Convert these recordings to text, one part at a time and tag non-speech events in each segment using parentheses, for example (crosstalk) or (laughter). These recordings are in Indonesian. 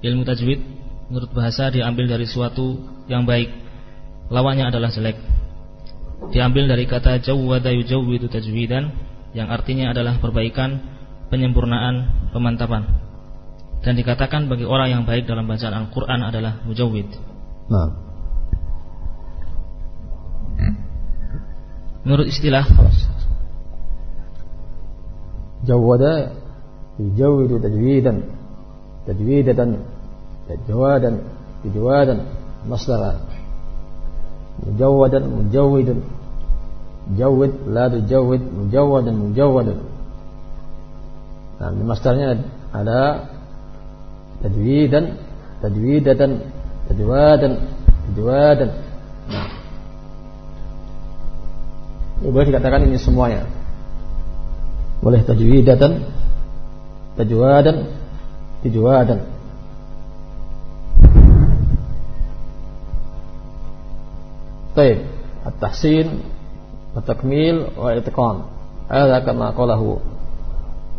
ilmu tajwid menurut bahasa diambil dari suatu yang baik, lawannya adalah jelek. Diambil dari kata jawwada yujawwidu tajwidan yang artinya adalah perbaikan, penyempurnaan, pemantapan. Dan dikatakan bagi orang yang baik dalam bacaan Al-Qur'an adalah mujawwid. Nah. Menurut istilah jawwada yujawwidu tajwidan tajwidatan jawadan jawadan masdar mujawwadan mujawwidun. Jawwid la tujawwid mujawwadan mujawwadan. Nah masdarnya ada tajwidan tajwidatan tajwadan tajwadan. Nah. Boleh dikatakan ini semuanya. Boleh tajwidatan tajwadan tajwadan Taib At-tahsin At-takmil Wa itiqan Ada kama qalahu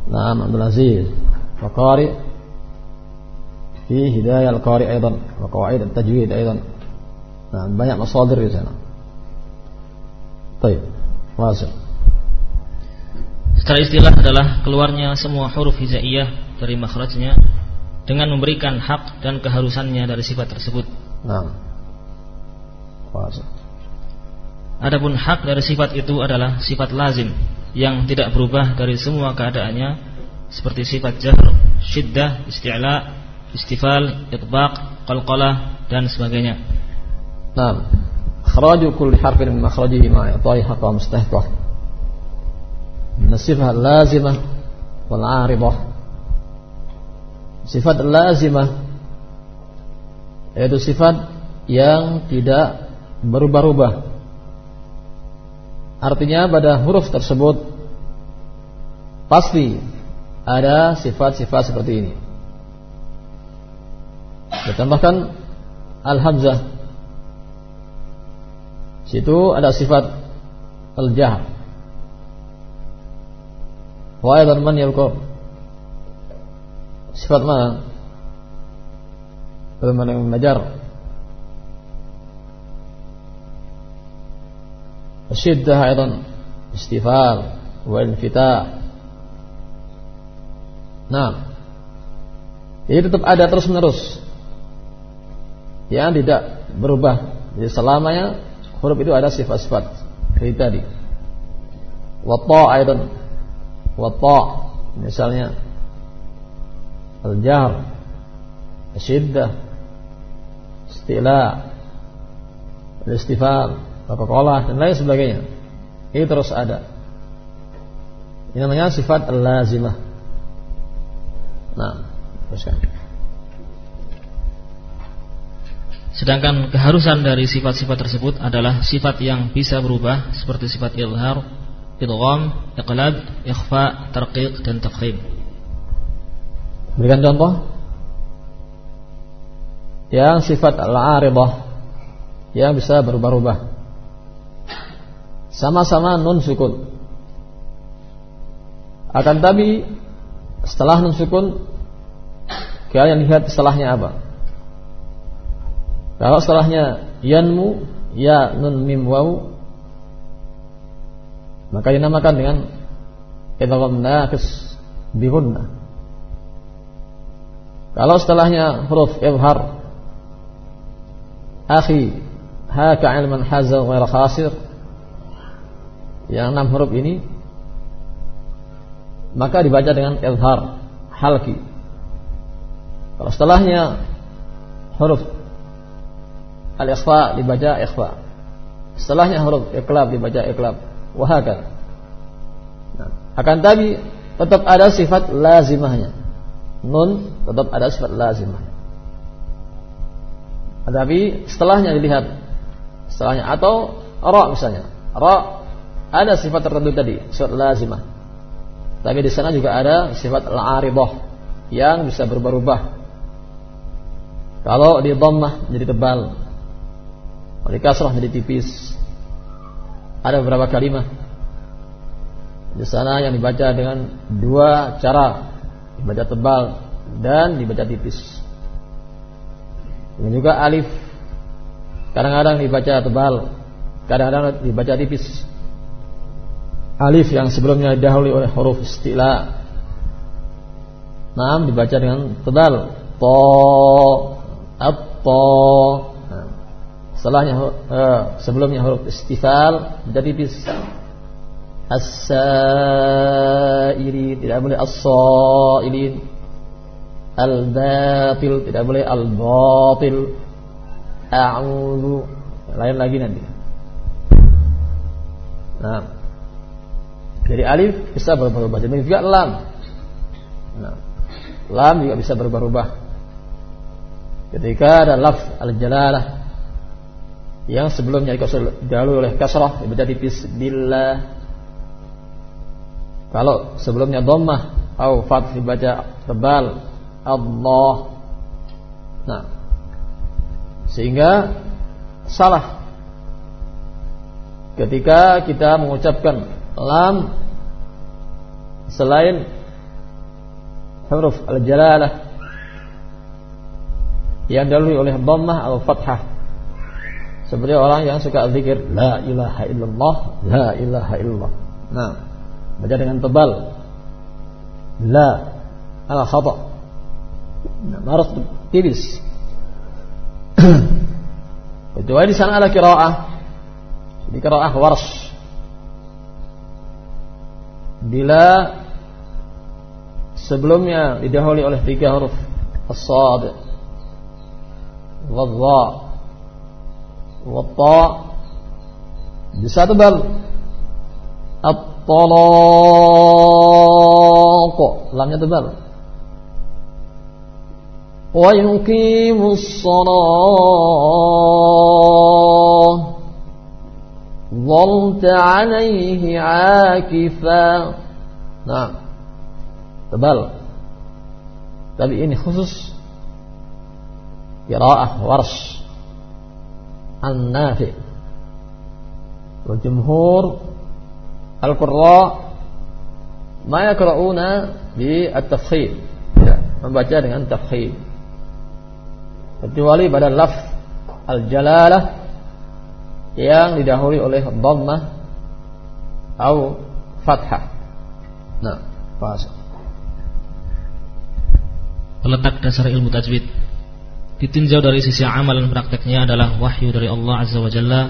Naam Abdul Aziz Wa qari Fi hidayah al-qari Aydan Wa qawaid at-tajwid Aydan Nah, banyak masadir di sana. Baik, wasil. Secara istilah adalah keluarnya semua huruf hijaiyah dari makhrajnya dengan memberikan hak dan keharusannya dari sifat tersebut. Nah. Wasil. Adapun hak dari sifat itu adalah sifat lazim yang tidak berubah dari semua keadaannya seperti sifat jahr, syiddah, isti'la, istifal, itbaq, qalqalah dan sebagainya. Naam. Kharaju kulli harfin min makhrajihi ma i'ta'i haqqa mustahqah. Min lazimah wal 'aridah. Sifat lazimah yaitu sifat yang tidak berubah-ubah Artinya pada huruf tersebut pasti ada sifat-sifat seperti ini. Ditambahkan al-hamzah. Situ ada sifat al-jahr. Wa aidan man. Sifat mana? Bagaimana yang mengajar? الشدة أيضا استفال وانفتاح Nah Ini tetap ada terus menerus Yang tidak berubah Jadi selamanya Huruf itu ada sifat-sifat Seperti tadi Wata aydan Wata Misalnya Al-Jahr Syiddah Istila Al-Istifal Coca-Cola dan lain sebagainya. Ini terus ada. Ini namanya sifat lazimah. Nah, teruskan. Sedangkan keharusan dari sifat-sifat tersebut adalah sifat yang bisa berubah seperti sifat ilhar, idgham, iqlab, ikhfa, tarqiq dan tafkhim. Berikan contoh. Yang sifat al-aridah yang bisa berubah-ubah. Sama-sama nun sukun. Akan tapi setelah nun sukun kalian lihat setelahnya apa? Kalau setelahnya yanmu ya nun mim waw maka dinamakan dengan idgham naqis bi Kalau setelahnya huruf izhar akhi haka ilman hazal ghair khasir yang enam huruf ini maka dibaca dengan izhar halki. Kalau setelahnya huruf al-ikhfa dibaca ikhfa. Setelahnya huruf iklab dibaca iklab wahakan nah, akan tapi tetap ada sifat lazimahnya. Nun tetap ada sifat lazimahnya tapi setelahnya dilihat. Setelahnya atau ra misalnya. Ra ada sifat tertentu tadi, sifat lazimah. Tapi di sana juga ada sifat al-aridah yang bisa berubah-ubah. Kalau di dhammah jadi tebal, kalau di kasrah jadi tipis. Ada beberapa kalimat di sana yang dibaca dengan dua cara, dibaca tebal dan dibaca tipis. Dan juga alif kadang-kadang dibaca tebal, kadang-kadang dibaca tipis. Alif yang sebelumnya didahului oleh huruf istila. Nam dibaca dengan tebal. To. Nah, setelahnya uh, sebelumnya huruf istifal menjadi tipis. As-sailin tidak boleh as-sailin. Al-batil tidak boleh al-batil. A'udzu lain lagi nanti. Nah. Dari alif bisa berubah-ubah. Demikian juga lam. Nah. Lam juga bisa berubah-ubah. Ketika ada laf al-jalalah yang sebelumnya didahului oleh kasrah dibaca tipis billah. Kalau sebelumnya dhammah atau dibaca tebal Allah. Nah, sehingga salah ketika kita mengucapkan lam selain huruf al-jalalah yang dahului oleh dhammah atau fathah seperti orang yang suka zikir la ilaha illallah la ilaha illallah nah baca dengan tebal la ala khata harus tipis. Kecuali (clears throat) di sana ada kiraah. Di kiraah wars. Bila sebelumnya didahului oleh tiga huruf as-sad wadha watta bisa tebal at-talaq lamnya tebal ويقيم الصلاة ظلت عليه عاكفا Nah Tebal. Tapi ini khusus Kiraah warsh. An-Nafi. Wajumhur Al-Qurra Ma yakra'una Bi at-tafkhim. Ya, Membaca dengan tafkhim. Kecuali pada laf al-jalalah yang didahului oleh dhammah atau fathah. Nah, bahasa. Letak dasar ilmu tajwid ditinjau dari sisi amal dan prakteknya adalah wahyu dari Allah Azza wa Jalla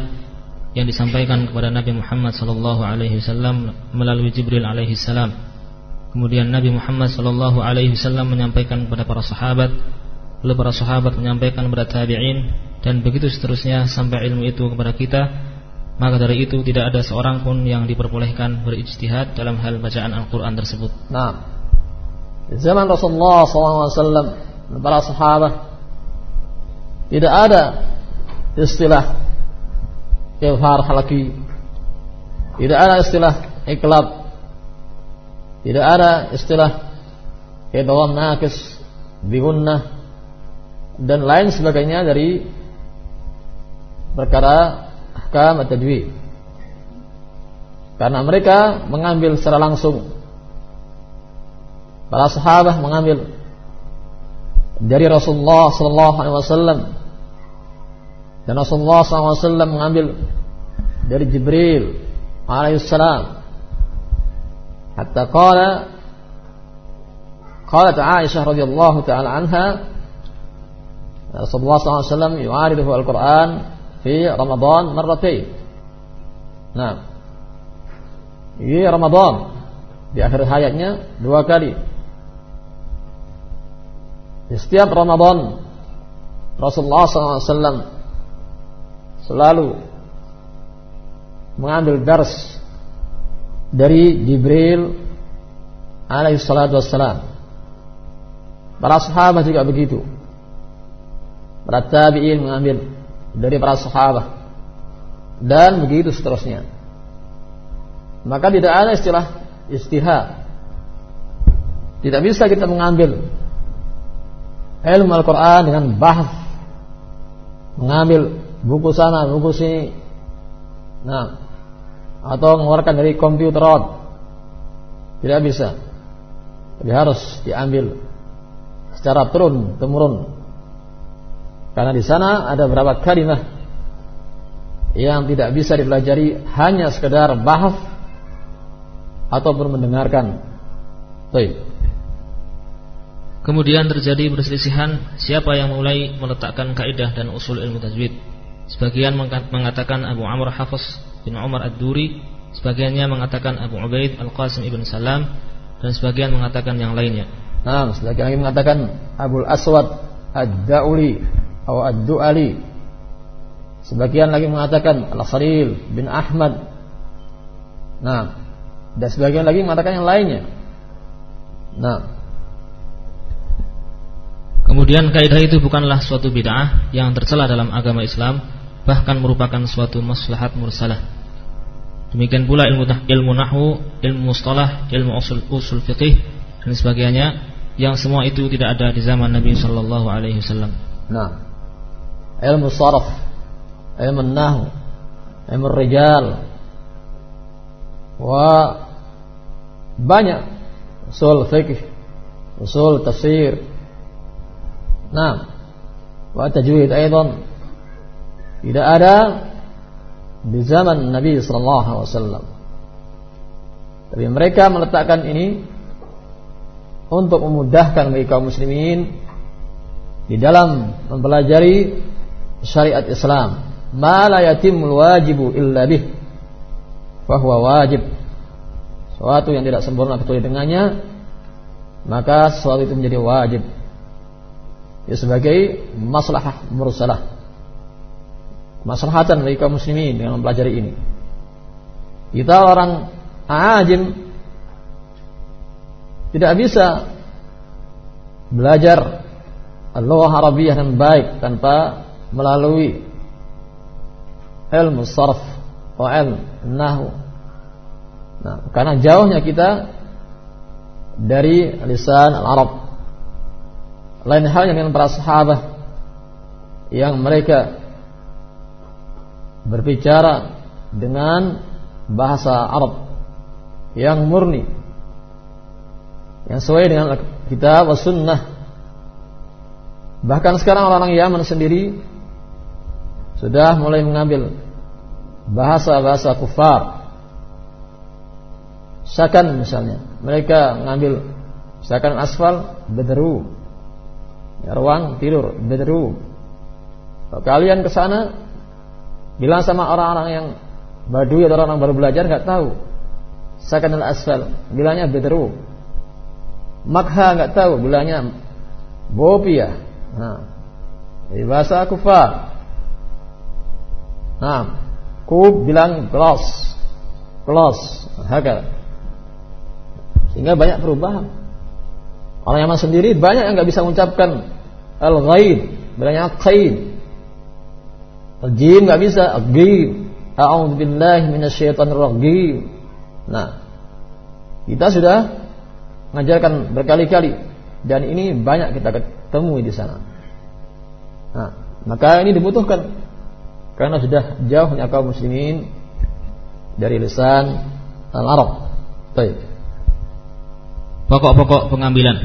yang disampaikan kepada Nabi Muhammad sallallahu alaihi wasallam melalui Jibril alaihi salam. Kemudian Nabi Muhammad sallallahu alaihi wasallam menyampaikan kepada para sahabat Lalu para sahabat menyampaikan kepada tabi'in dan begitu seterusnya sampai ilmu itu kepada kita. Maka dari itu tidak ada seorang pun yang diperbolehkan berijtihad dalam hal bacaan Al-Quran tersebut. Nah, zaman Rasulullah SAW para sahabat tidak ada istilah ifhar halaki, tidak ada istilah iklab, tidak ada istilah idgham nakis bigunnah dan lain sebagainya dari perkara ahkam tajwid. Karena mereka mengambil secara langsung para sahabat mengambil dari Rasulullah sallallahu alaihi wasallam dan Rasulullah sallallahu alaihi wasallam mengambil dari Jibril alaihi salam hatta qala qalat Aisyah radhiyallahu taala anha Rasulullah SAW yu'aridu Al-Quran fi Ramadan marratain. Nah, ini Ramadan di akhir hayatnya dua kali. Di setiap Ramadan Rasulullah SAW selalu mengambil dars dari Jibril alaihi salatu wassalam. Para sahabat juga begitu. Para tabi'in mengambil dari para sahabat. Dan begitu seterusnya. Maka tidak ada istilah istihad tidak bisa kita mengambil ilmu Al-Quran dengan bahas. Mengambil buku sana buku sini. Nah atau mengeluarkan dari komputer. Tidak bisa. Jadi harus diambil secara turun temurun. Karena di sana ada beberapa kalimat yang tidak bisa dipelajari hanya sekedar bahas ataupun mendengarkan. Baik. Kemudian terjadi perselisihan siapa yang mulai meletakkan kaidah dan usul ilmu tajwid. Sebagian mengatakan Abu Amr Hafiz bin Umar Ad-Duri, sebagiannya mengatakan Abu Ubaid Al-Qasim ibn Salam dan sebagian mengatakan yang lainnya. Nah, sebagian lagi mengatakan Abu Aswad Ad-Dauli atau Ad-Duali. Sebagian lagi mengatakan Al-Khalil bin Ahmad. Nah, dan sebagian lagi mengatakan yang lainnya. Nah, Kemudian kaidah itu bukanlah suatu bid'ah yang tercela dalam agama Islam, bahkan merupakan suatu maslahat mursalah. Demikian pula ilmu ilmu nahwu, ilmu mustalah, ilmu usul usul fiqih dan sebagainya yang semua itu tidak ada di zaman Nabi sallallahu alaihi wasallam. Nah, ilmu saraf, ilmu nahwu, ilmu rijal wa banyak usul fiqh, usul tafsir, Nah, wa tajwid aidan tidak ada di zaman Nabi sallallahu alaihi wasallam. Tapi mereka meletakkan ini untuk memudahkan bagi kaum muslimin di dalam mempelajari syariat Islam. Ma la yatimul wajibu illa bih. Wajib. Sesuatu yang tidak sempurna kecuali dengannya, maka sesuatu itu menjadi wajib ya sebagai maslahah mursalah. Maslahatan bagi kaum muslimin dengan mempelajari ini. Kita orang ajim tidak bisa belajar Allah Arabiah yang baik tanpa melalui ilmu sarf atau ilmu nahu nah, karena jauhnya kita dari lisan al-Arab lain halnya dengan para sahabat yang mereka berbicara dengan bahasa Arab yang murni yang sesuai dengan kitab was sunnah. Bahkan sekarang orang-orang Yaman sendiri sudah mulai mengambil bahasa-bahasa kufar. Sakan misalnya mereka mengambil sakan asfal bedru ya, ruang tidur bedroom. Kalau kalian ke sana bilang sama orang-orang yang badui atau orang, orang baru belajar nggak tahu. Sakan al asfal bilangnya bedroom. Makha nggak tahu bilangnya bopia. Nah bahasa kufar nah kub bilang glass glass hakal. Sehingga banyak perubahan Orang Yaman sendiri banyak yang nggak bisa mengucapkan al-ghaib, bilangnya qaid. Al-jim nggak bisa, al-ghib. A'udzu billahi minasyaitonir rajim. Nah, kita sudah mengajarkan berkali-kali dan ini banyak kita ketemu di sana. Nah, maka ini dibutuhkan karena sudah jauhnya kaum muslimin dari lisan al-Arab. Baik. Pokok-pokok pengambilan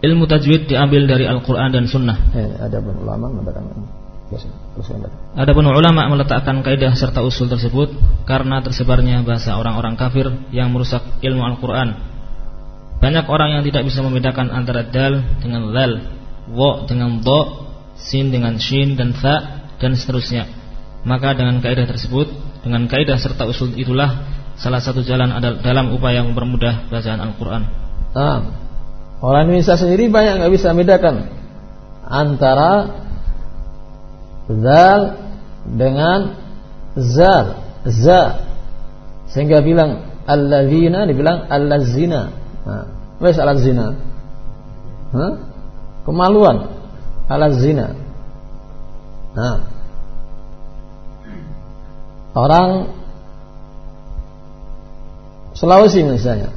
Ilmu tajwid diambil dari Al-Quran dan Sunnah eh, Ada pun ulama mengatakan Adapun ulama meletakkan kaidah serta usul tersebut karena tersebarnya bahasa orang-orang kafir yang merusak ilmu Al-Quran. Banyak orang yang tidak bisa membedakan antara dal dengan lal, wo dengan do, sin dengan shin dan fa dan seterusnya. Maka dengan kaidah tersebut, dengan kaidah serta usul itulah salah satu jalan dalam upaya mempermudah bacaan Al-Quran. Nah, orang Indonesia sendiri banyak nggak bisa membedakan antara zal dengan zal, za, sehingga bilang alladzina dibilang allazina. Nah, wes allazina. Hah? Kemaluan allazina. Nah, orang Sulawesi misalnya.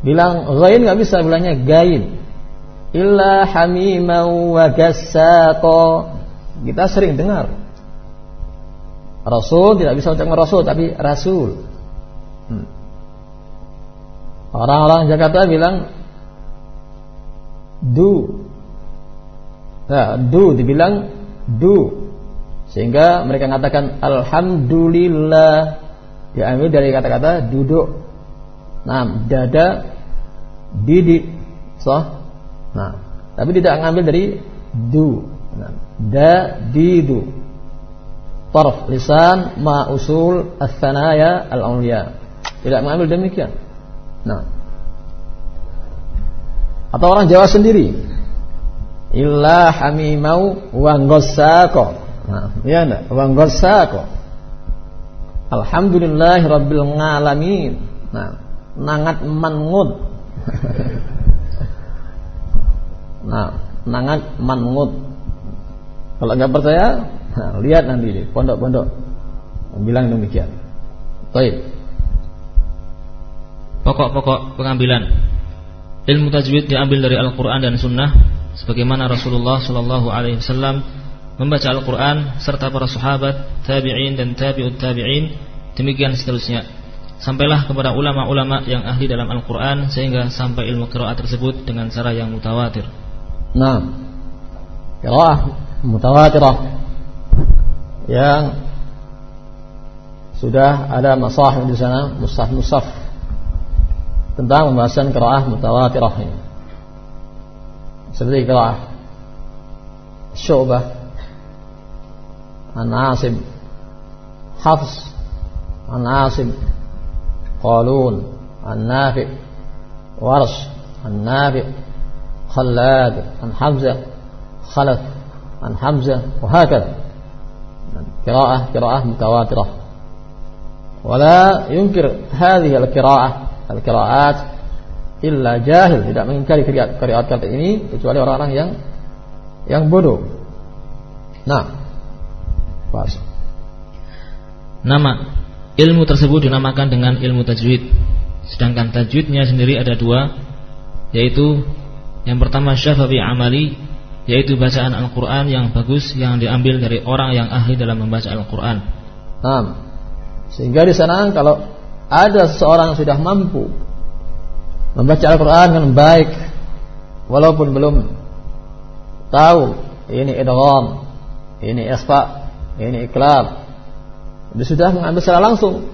Bilang ghain nggak bisa bilangnya gain. Illa hamimau wa gassato. Kita sering dengar. Rasul tidak bisa ucapkan Rasul tapi Rasul. Hmm. Orang-orang Jakarta bilang du Nah, du dibilang du. Sehingga mereka mengatakan alhamdulillah diambil dari kata-kata duduk. Nah, dada didik. So. Nah, tapi tidak mengambil dari du. Nah, da didu. Tarf lisan ma usul as-sanaya al-awliya. Tidak mengambil demikian. Nah. Atau orang Jawa sendiri. Illa hamimau wa ghassaqo. Nah, ya enggak? Wa ghassaqo. Alhamdulillah alamin. Nah, nangat mangut. nah, nangat mangut. Kalau nggak percaya, nah, lihat nanti di pondok-pondok bilang demikian. Baik. Pokok-pokok pengambilan ilmu tajwid diambil dari Al-Quran dan Sunnah, sebagaimana Rasulullah Shallallahu Alaihi Wasallam membaca Al-Quran serta para sahabat, tabi'in dan tabi'ut tabi'in, demikian seterusnya. Sampailah kepada ulama-ulama yang ahli dalam Al-Quran Sehingga sampai ilmu kiraat tersebut dengan cara yang mutawatir. Nah Kiraat mutawatir Yang Sudah ada masalah di sana Musaf-musaf Tentang pembahasan kiraat mutawatir ini. Seperti kiraat Syubah An-Nasib Hafs An-Nasib. قالون عن نافع ورش عن نافع خلاد عن حمزة خلف عن حمزة وهكذا. قراءة قراءة متواترة. ولا ينكر هذه القراءة القراءات illa jahil tidak mengingkari qiraat kata ini kecuali orang-orang yang yang bodoh. Nah, Pas. Nama. Ilmu tersebut dinamakan dengan ilmu tajwid. Sedangkan tajwidnya sendiri ada dua, yaitu yang pertama syafawi amali, yaitu bacaan Al-Quran yang bagus yang diambil dari orang yang ahli dalam membaca Al-Quran. Nah, sehingga di sana kalau ada seseorang yang sudah mampu membaca Al-Quran dengan baik, walaupun belum tahu ini idgham, ini isfa, ini ikhlab dia sudah mengambil secara langsung.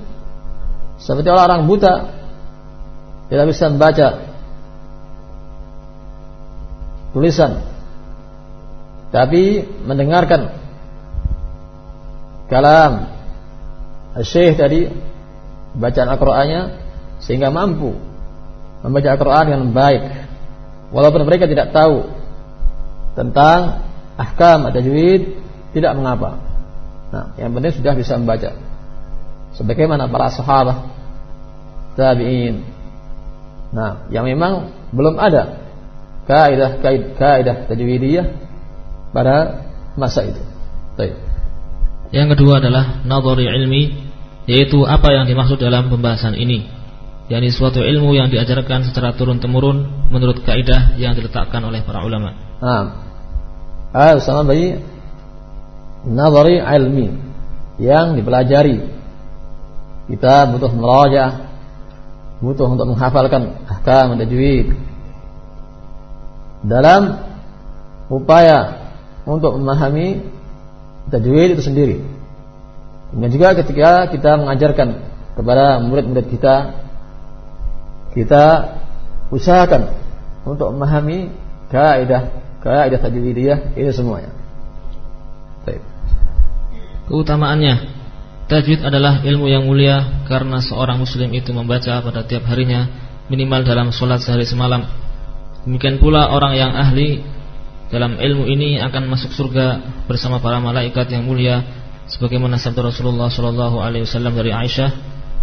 Seperti orang-orang buta tidak bisa membaca tulisan tapi mendengarkan kalam Syekh tadi bacaan Al-Qur'annya sehingga mampu membaca Al-Qur'an dengan baik. Walaupun mereka tidak tahu tentang ahkam tajwid tidak mengapa Nah, yang penting sudah bisa membaca. Sebagaimana para sahabat, tabi'in. Nah, yang memang belum ada kaidah kaidah tajwidiyah pada masa itu. Baik. Yang kedua adalah nadhari ilmi yaitu apa yang dimaksud dalam pembahasan ini yakni suatu ilmu yang diajarkan secara turun temurun menurut kaidah yang diletakkan oleh para ulama. Nah, ah, sama bayi nazari ilmi yang dipelajari. Kita butuh meraja, butuh untuk menghafalkan ahkam tajwid. Dalam upaya untuk memahami tajwid itu sendiri. Dan juga ketika kita mengajarkan kepada murid-murid kita, kita usahakan untuk memahami kaidah kaidah tajwidiyah ini semuanya. Baik. Keutamaannya Tajwid adalah ilmu yang mulia Karena seorang muslim itu membaca pada tiap harinya Minimal dalam sholat sehari semalam. Demikian pula orang yang ahli Dalam ilmu ini akan masuk surga Bersama para malaikat yang mulia Sebagaimana sabda Rasulullah SAW dari Aisyah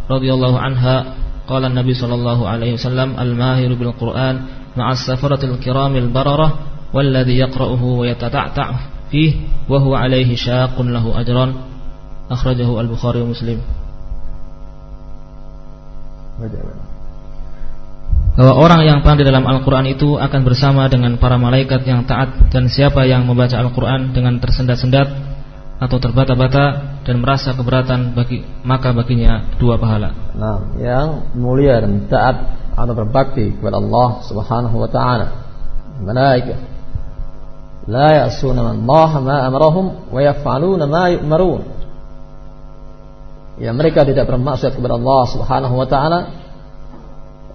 radhiyallahu anha Qala Nabi sallallahu alaihi wasallam al-mahiru bil Qur'an ma'as safaratil kiramil bararah walladhi yaqra'uhu wa yatata'ta' fih wa huwa alaihi syaqun lahu ajran akhrajahu al-Bukhari wa Muslim bahwa orang yang pandai dalam Al-Quran itu akan bersama dengan para malaikat yang taat dan siapa yang membaca Al-Quran dengan tersendat-sendat atau terbata-bata dan merasa keberatan bagi maka baginya dua pahala. Nah, yang mulia dan taat atau berbakti kepada Allah Subhanahu wa taala. Malaikat ya'suna Allah ma amarahum wa yaf'aluna ma yu'marun ya mereka tidak bermaksud kepada Allah Subhanahu wa taala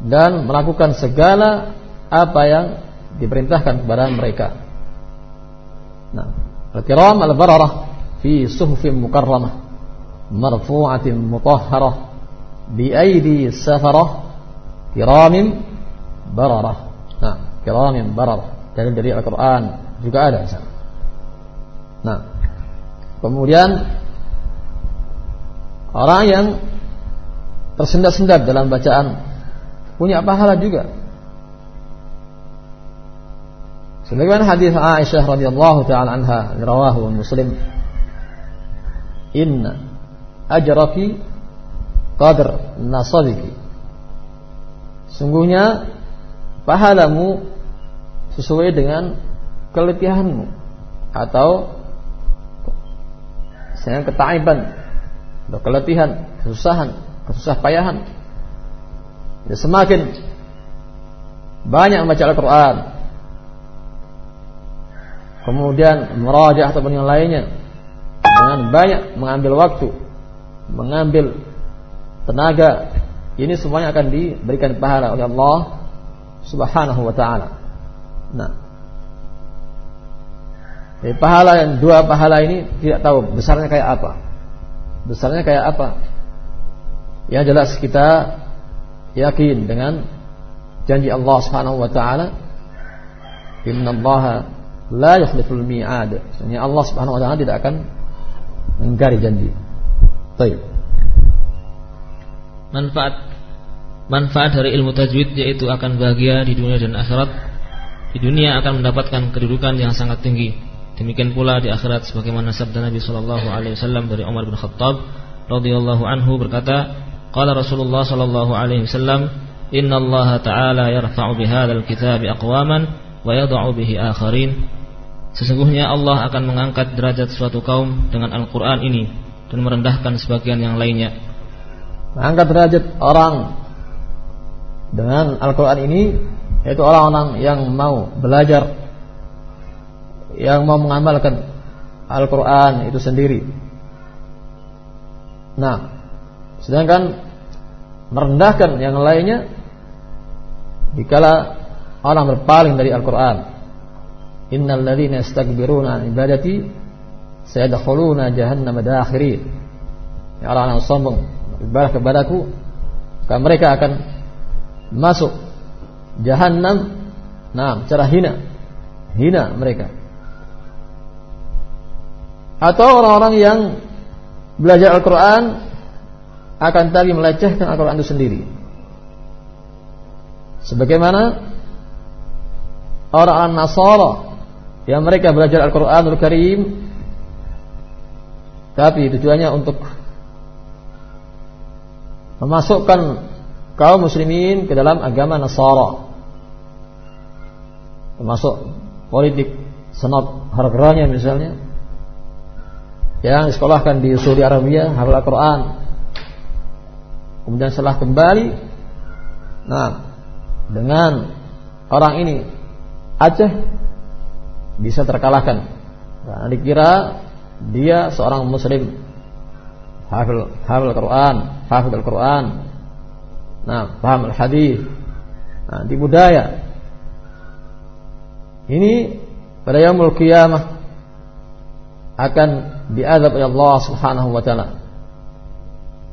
dan melakukan segala apa yang diperintahkan kepada mereka. Nah, al-kiram al-bararah fi suhufin mukarramah marfu'atin mutahharah bi aidi safarah kiramin bararah. Nah, kiramin bararah dari dari Al-Qur'an juga ada sana. Nah, kemudian orang yang tersendat-sendat dalam bacaan punya pahala juga. Sebagaimana hadis Aisyah radhiyallahu taala anha rawahu Muslim Inna ajraki qadr nasabiki Sungguhnya pahalamu sesuai dengan keletihanmu atau saya ketaiban atau keletihan, kesusahan, kesusah payahan ya, semakin banyak membaca Al-Quran kemudian merajah ataupun yang lainnya dengan banyak mengambil waktu mengambil tenaga ini semuanya akan diberikan pahala oleh Allah Subhanahu wa taala. Nah, jadi pahala yang dua pahala ini tidak tahu besarnya kayak apa. Besarnya kayak apa? Yang jelas kita yakin dengan janji Allah Subhanahu wa taala Inna Allah la yukhliful mi'ad. Maksudnya Allah Subhanahu wa taala tidak akan mengingkari janji. Baik. Manfaat manfaat dari ilmu tajwid yaitu akan bahagia di dunia dan akhirat. Di dunia akan mendapatkan kedudukan yang sangat tinggi. Demikian pula di akhirat sebagaimana sabda Nabi sallallahu alaihi wasallam dari Umar bin Khattab radhiyallahu anhu berkata, Qala Rasulullah sallallahu alaihi wasallam, "Inna Allah ta'ala yarfa'u bihadzal kitabi aqwaman wa yadh'u bihi akharin." Sesungguhnya Allah akan mengangkat derajat suatu kaum dengan Al-Qur'an ini dan merendahkan sebagian yang lainnya. Mengangkat derajat orang dengan Al-Qur'an ini yaitu orang-orang yang mau belajar yang mau mengamalkan Al-Qur'an itu sendiri. Nah, Sedangkan merendahkan yang lainnya dikala orang berpaling dari Al-Qur'an. Innal ladzina yastakbiruna an ibadati sayadkhuluna jahannam dakhirin. Ya orang yang sombong ibadah kepadaku, maka mereka akan masuk jahanam nah cara hina hina mereka atau orang-orang yang belajar Al-Quran akan tadi melecehkan Al-Quran itu sendiri. Sebagaimana orang-orang Nasara yang mereka belajar Al-Quranul Karim tapi tujuannya untuk memasukkan kaum muslimin ke dalam agama Nasara termasuk politik senat harganya misalnya yang disekolahkan di Saudi Arabia hafal Al-Quran. Kemudian setelah kembali Nah Dengan orang ini Aceh Bisa terkalahkan. Nah, Dikira dia seorang muslim. Hafil, hafil Al-Quran Hafil Al-Quran. Nah paham Al-Hadis Nah di budaya. Ini pada yaumul qiyamah akan diazab oleh Allah Subhanahu wa taala.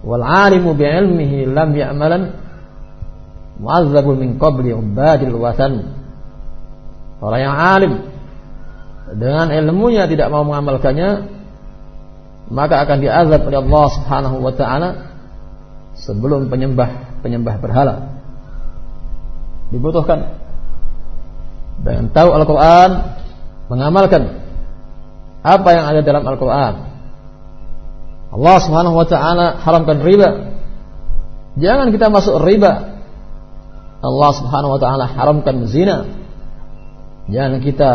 Wal alimu bi ilmihi lam ya'malan mu'azzabu min qabli ubadil watan orang yang alim dengan ilmunya tidak mau mengamalkannya maka akan diazab oleh Allah Subhanahu wa taala sebelum penyembah penyembah berhala. Dibutuhkan. Dengan tahu Al-Qur'an mengamalkan apa yang ada dalam Al-Qur'an Allah Subhanahu wa taala haramkan riba. Jangan kita masuk riba. Allah Subhanahu wa taala haramkan zina. Jangan kita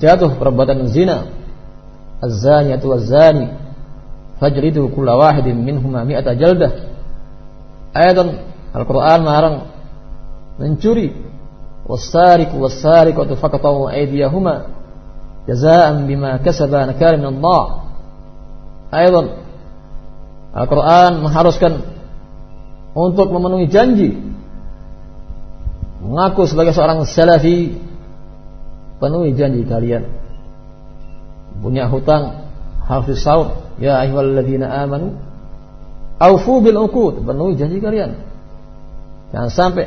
jatuh perbuatan zina. Az-zaniyatu waz-zani fajridu kulla wahidin minhuma mi'ata jaldah. Ayat Al-Qur'an melarang mencuri was-sariqu was-sariqatu faqatu aydiyahuma jazaan bima kasaba nakal min Allah Aydan Al-Quran mengharuskan untuk memenuhi janji mengaku sebagai seorang salafi penuhi janji kalian. Punya hutang harus disaur ya ayyuhalladzina amanu aufu bil uqud penuhi janji kalian. Jangan sampai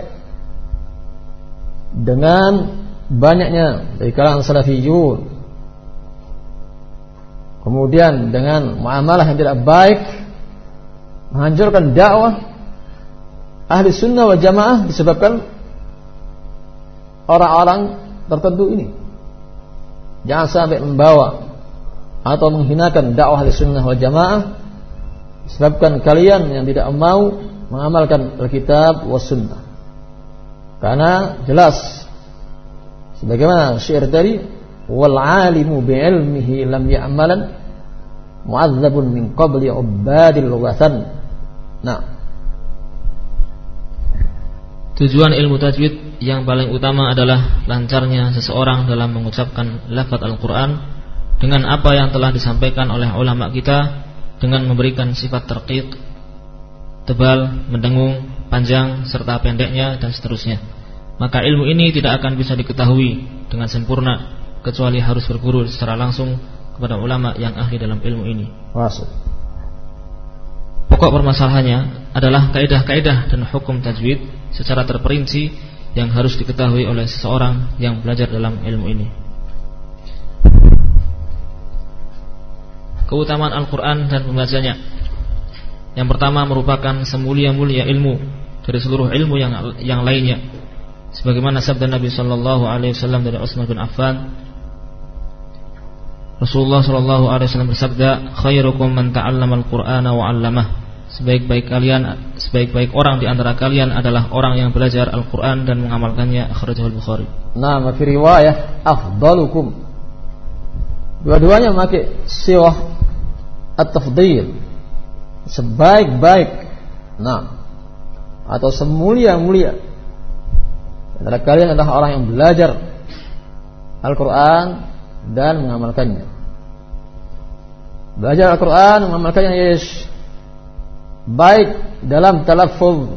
dengan banyaknya dari kalangan salafiyun kemudian dengan muamalah yang tidak baik menghancurkan dakwah ahli sunnah wal jamaah disebabkan orang-orang tertentu ini. Jangan sampai membawa atau menghinakan dakwah ahli sunnah wal jamaah disebabkan kalian yang tidak mau mengamalkan Alkitab was sunnah. Karena jelas sebagaimana syair tadi wal alimu bi ilmihi lam ya'malan mu'adzabun min qabli ubadil wathan nah Tujuan ilmu tajwid yang paling utama adalah lancarnya seseorang dalam mengucapkan lafaz Al-Quran dengan apa yang telah disampaikan oleh ulama kita dengan memberikan sifat terqiq, tebal, mendengung, panjang, serta pendeknya dan seterusnya. Maka ilmu ini tidak akan bisa diketahui dengan sempurna kecuali harus berguru secara langsung kepada ulama yang ahli dalam ilmu ini. Masuk. Pokok permasalahannya adalah kaidah-kaidah dan hukum tajwid secara terperinci yang harus diketahui oleh seseorang yang belajar dalam ilmu ini. Keutamaan Al-Quran dan pembacanya Yang pertama merupakan semulia-mulia ilmu Dari seluruh ilmu yang yang lainnya sebagaimana sabda Nabi sallallahu alaihi wasallam dari Utsman bin Affan Rasulullah sallallahu alaihi wasallam bersabda khairukum man ta'allama al-Qur'ana wa 'allamah. Sebaik-baik kalian sebaik-baik orang di antara kalian adalah orang yang belajar Al-Qur'an dan mengamalkannya akhrajahu al-Bukhari. Nah fi riwayah afdalukum. Dua-duanya memakai siwah at-tafdhil sebaik-baik. Nah atau semulia-mulia. Antara kalian adalah orang yang belajar Al-Quran dan mengamalkannya. Belajar Al-Quran, mengamalkannya yes. Baik dalam talafuz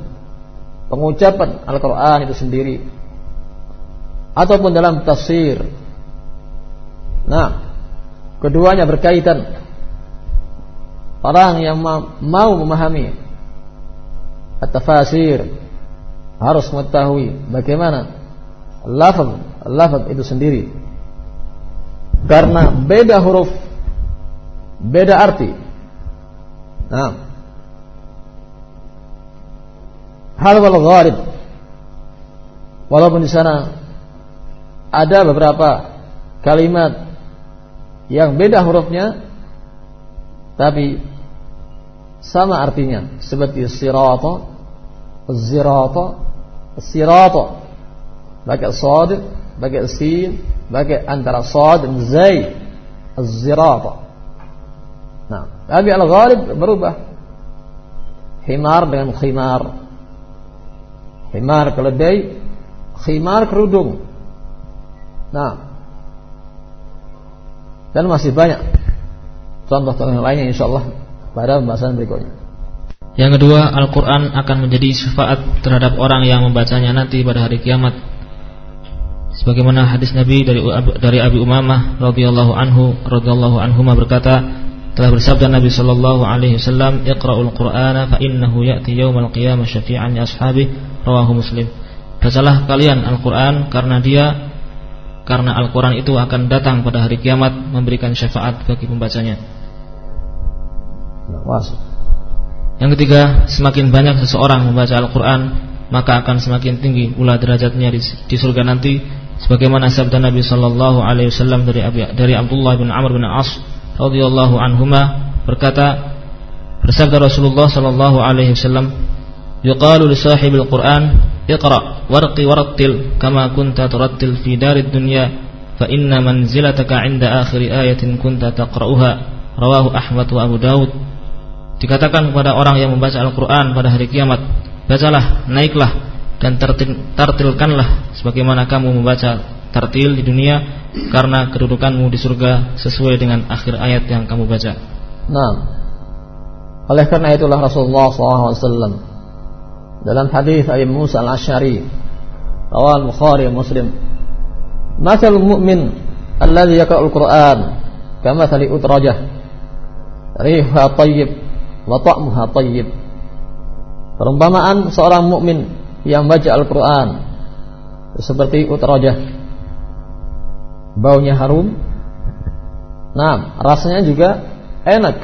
pengucapan Al-Quran itu sendiri ataupun dalam tafsir. Nah, keduanya berkaitan. Orang yang mau memahami at-tafasir harus mengetahui bagaimana lafaz lafaz itu sendiri karena beda huruf beda arti. Nah. Hal wal gharib. Walaupun di sana ada beberapa kalimat yang beda hurufnya tapi sama artinya. Seperti sirata zirata sirata. Pakai sad pakai sin pakai antara sad dan zai az-zirata nah tapi al-ghalib berubah. Himar dengan khimar. Himar keledai khimar kerudung nah dan masih banyak contoh-contoh yang lainnya insyaallah pada pembahasan berikutnya. Yang kedua, Al-Quran akan menjadi syafaat terhadap orang yang membacanya nanti pada hari kiamat. Sebagaimana hadis Nabi dari dari Abi Umamah radhiyallahu anhu radhiyallahu anhuma berkata, telah bersabda Nabi sallallahu alaihi wasallam, "Iqra'ul Qur'ana fa innahu ya'ti yaumal qiyamah syafi'an li ashabi." Rawahu Muslim. Bacalah kalian Al-Quran karena dia karena Al-Quran itu akan datang pada hari kiamat memberikan syafaat bagi pembacanya. Yang ketiga, semakin banyak seseorang membaca Al-Quran Maka akan semakin tinggi pula derajatnya di, di surga nanti Sebagaimana sabda Nabi Sallallahu Alaihi Wasallam dari dari Abdullah bin Amr bin As radhiyallahu anhuma berkata bersabda Rasulullah Sallallahu Alaihi Wasallam yuqalu li sahibil Quran iqra warqi warattil kama kunta turattil fi darid dunya fa inna manzilataka 'inda akhir ayatin kunta taqra'uha. Rawahu Ahmad wa Abu Dawud Dikatakan kepada orang yang membaca Al-Quran pada hari kiamat Bacalah, naiklah Dan tertil, tertilkanlah Sebagaimana kamu membaca tartil di dunia karena kedudukanmu di surga sesuai dengan akhir ayat yang kamu baca. Nah, oleh karena itulah Rasulullah SAW dalam hadis Abu Musa al Ashari, rawal Bukhari Muslim, "Mathal mu'min alladhi yaqra'ul Qur'an kamathali utrajah rihuha tayyib wa ta'muha tayyib." Perumpamaan seorang mukmin yang baca Al-Qur'an seperti utrajah. Baunya harum. Nah, rasanya juga enak.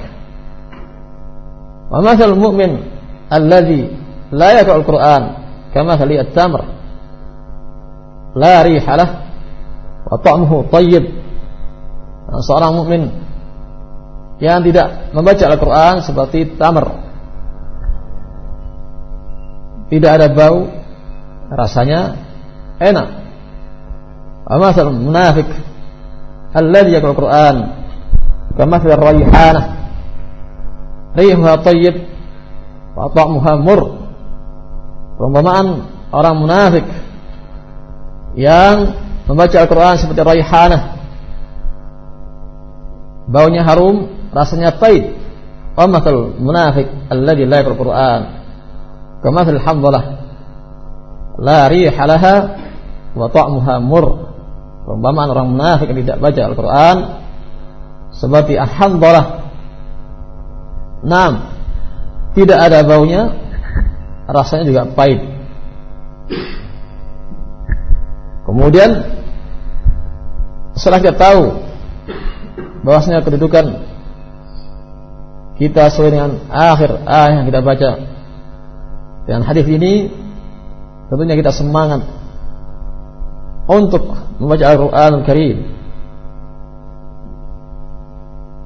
Wa mathal mu'min alladhi la yaqra'ul Qur'an kama thali at-tamr la riha lah wa ta'muhu tayyib. Seorang mukmin yang tidak membaca Al-Qur'an seperti tamr. Tidak ada bau, rasanya enak. Wa mathal munafik. Alladhi yaqra'ul Qur'an. Kamathal rayhanah. Rihuha tayyib. Wa ta'muha mur. Perumpamaan orang munafik yang membaca Al-Quran seperti raihanah baunya harum rasanya wa mathal munafik alladhi la yaqra'ul Quran hamdalah la riha laha wa ta'muha mur perumpamaan orang munafik yang tidak baca Al-Quran. Seperti alhamdulillah enam tidak ada baunya rasanya juga pahit. Kemudian setelah kita tahu bahwasanya kedudukan kita sesuai dengan akhir ayat yang kita baca dengan hadis ini tentunya kita semangat untuk membaca Al-Quran Al-Karim.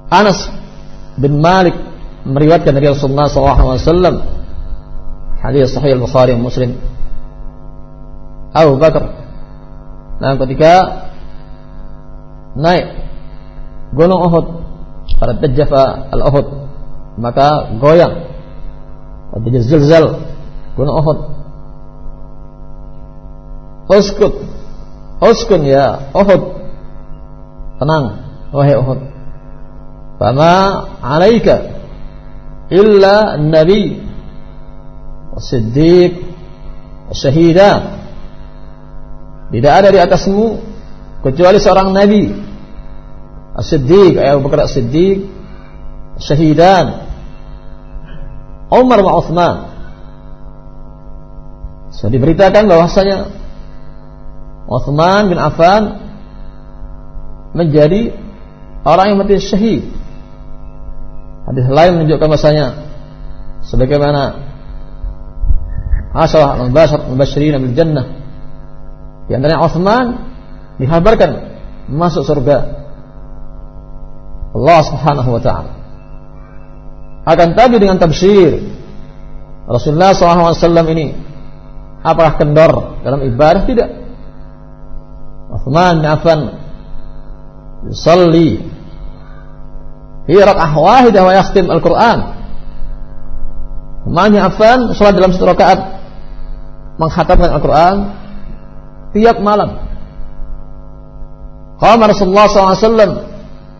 Anas bin Malik meriwayatkan dari Rasulullah SAW hadis sahih Al-Bukhari Muslim. Abu Bakar nah ketika naik gunung Uhud. Pada tajafa al-Uhud maka goyang pada zilzal gunung Uhud. Uskut. Uskun ya Uhud. Tenang wahai Uhud. Fama alaika illa nabi siddiq syahidan tidak ada di atasmu kecuali seorang nabi. As-siddiq Abu Bakar as-siddiq syahidan. Umar wa Uthman sudah diberitakan bahwasanya Uthman bin Affan menjadi orang yang mati syahid Hadis lain menunjukkan bahasanya sebagaimana Asyarah al-Bashar al-Bashirin bil Jannah. Di antaranya Uthman dikabarkan masuk surga Allah Subhanahu wa taala. Akan tapi dengan tafsir Rasulullah SAW ini apakah kendor dalam ibadah tidak? Uthman bin Affan yusalli Fi raka'ah wahidah wa yakhtim Al-Qur'an. Maknanya Affan salat dalam satu rakaat menghatamkan Al-Qur'an tiap malam. Qama Rasulullah SAW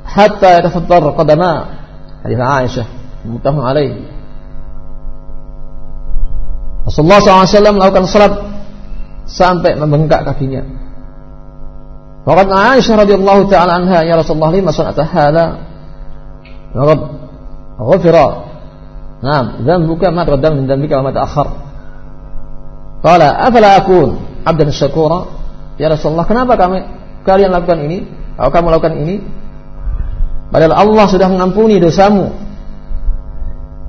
hatta yatafattar qadama hadis Aisyah muttafaq alaih. Rasulullah SAW melakukan salat sampai membengkak kakinya. Waqad Aisyah radhiyallahu taala anha ya Rasulullah lima sanata hadza Laqad ghufira. Naam, dzambuka ma taqaddama min dzambika wa ma ta'akhkhar. Qala, "Afala akun 'abdan syakura?" Ya Rasulullah, kenapa kami kalian lakukan ini? Kalau kamu lakukan ini, padahal Allah sudah mengampuni dosamu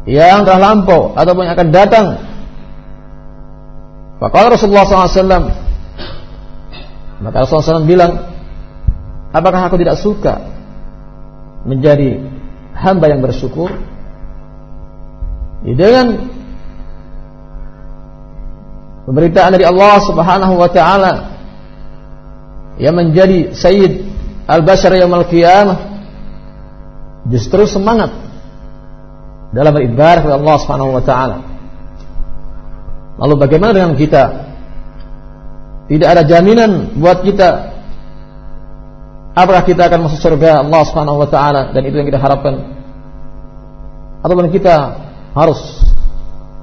yang telah lampau ataupun yang akan datang. Maka Rasulullah SAW Maka Rasulullah SAW bilang Apakah aku tidak suka Menjadi hamba yang bersyukur dengan pemberitaan dari Allah Subhanahu wa taala yang menjadi sayyid al-bashar yaumil qiyamah justru semangat dalam beribadah kepada Allah Subhanahu wa taala. Lalu bagaimana dengan kita? Tidak ada jaminan buat kita Apakah kita akan masuk surga Allah Subhanahu wa taala dan itu yang kita harapkan? Ataupun kita harus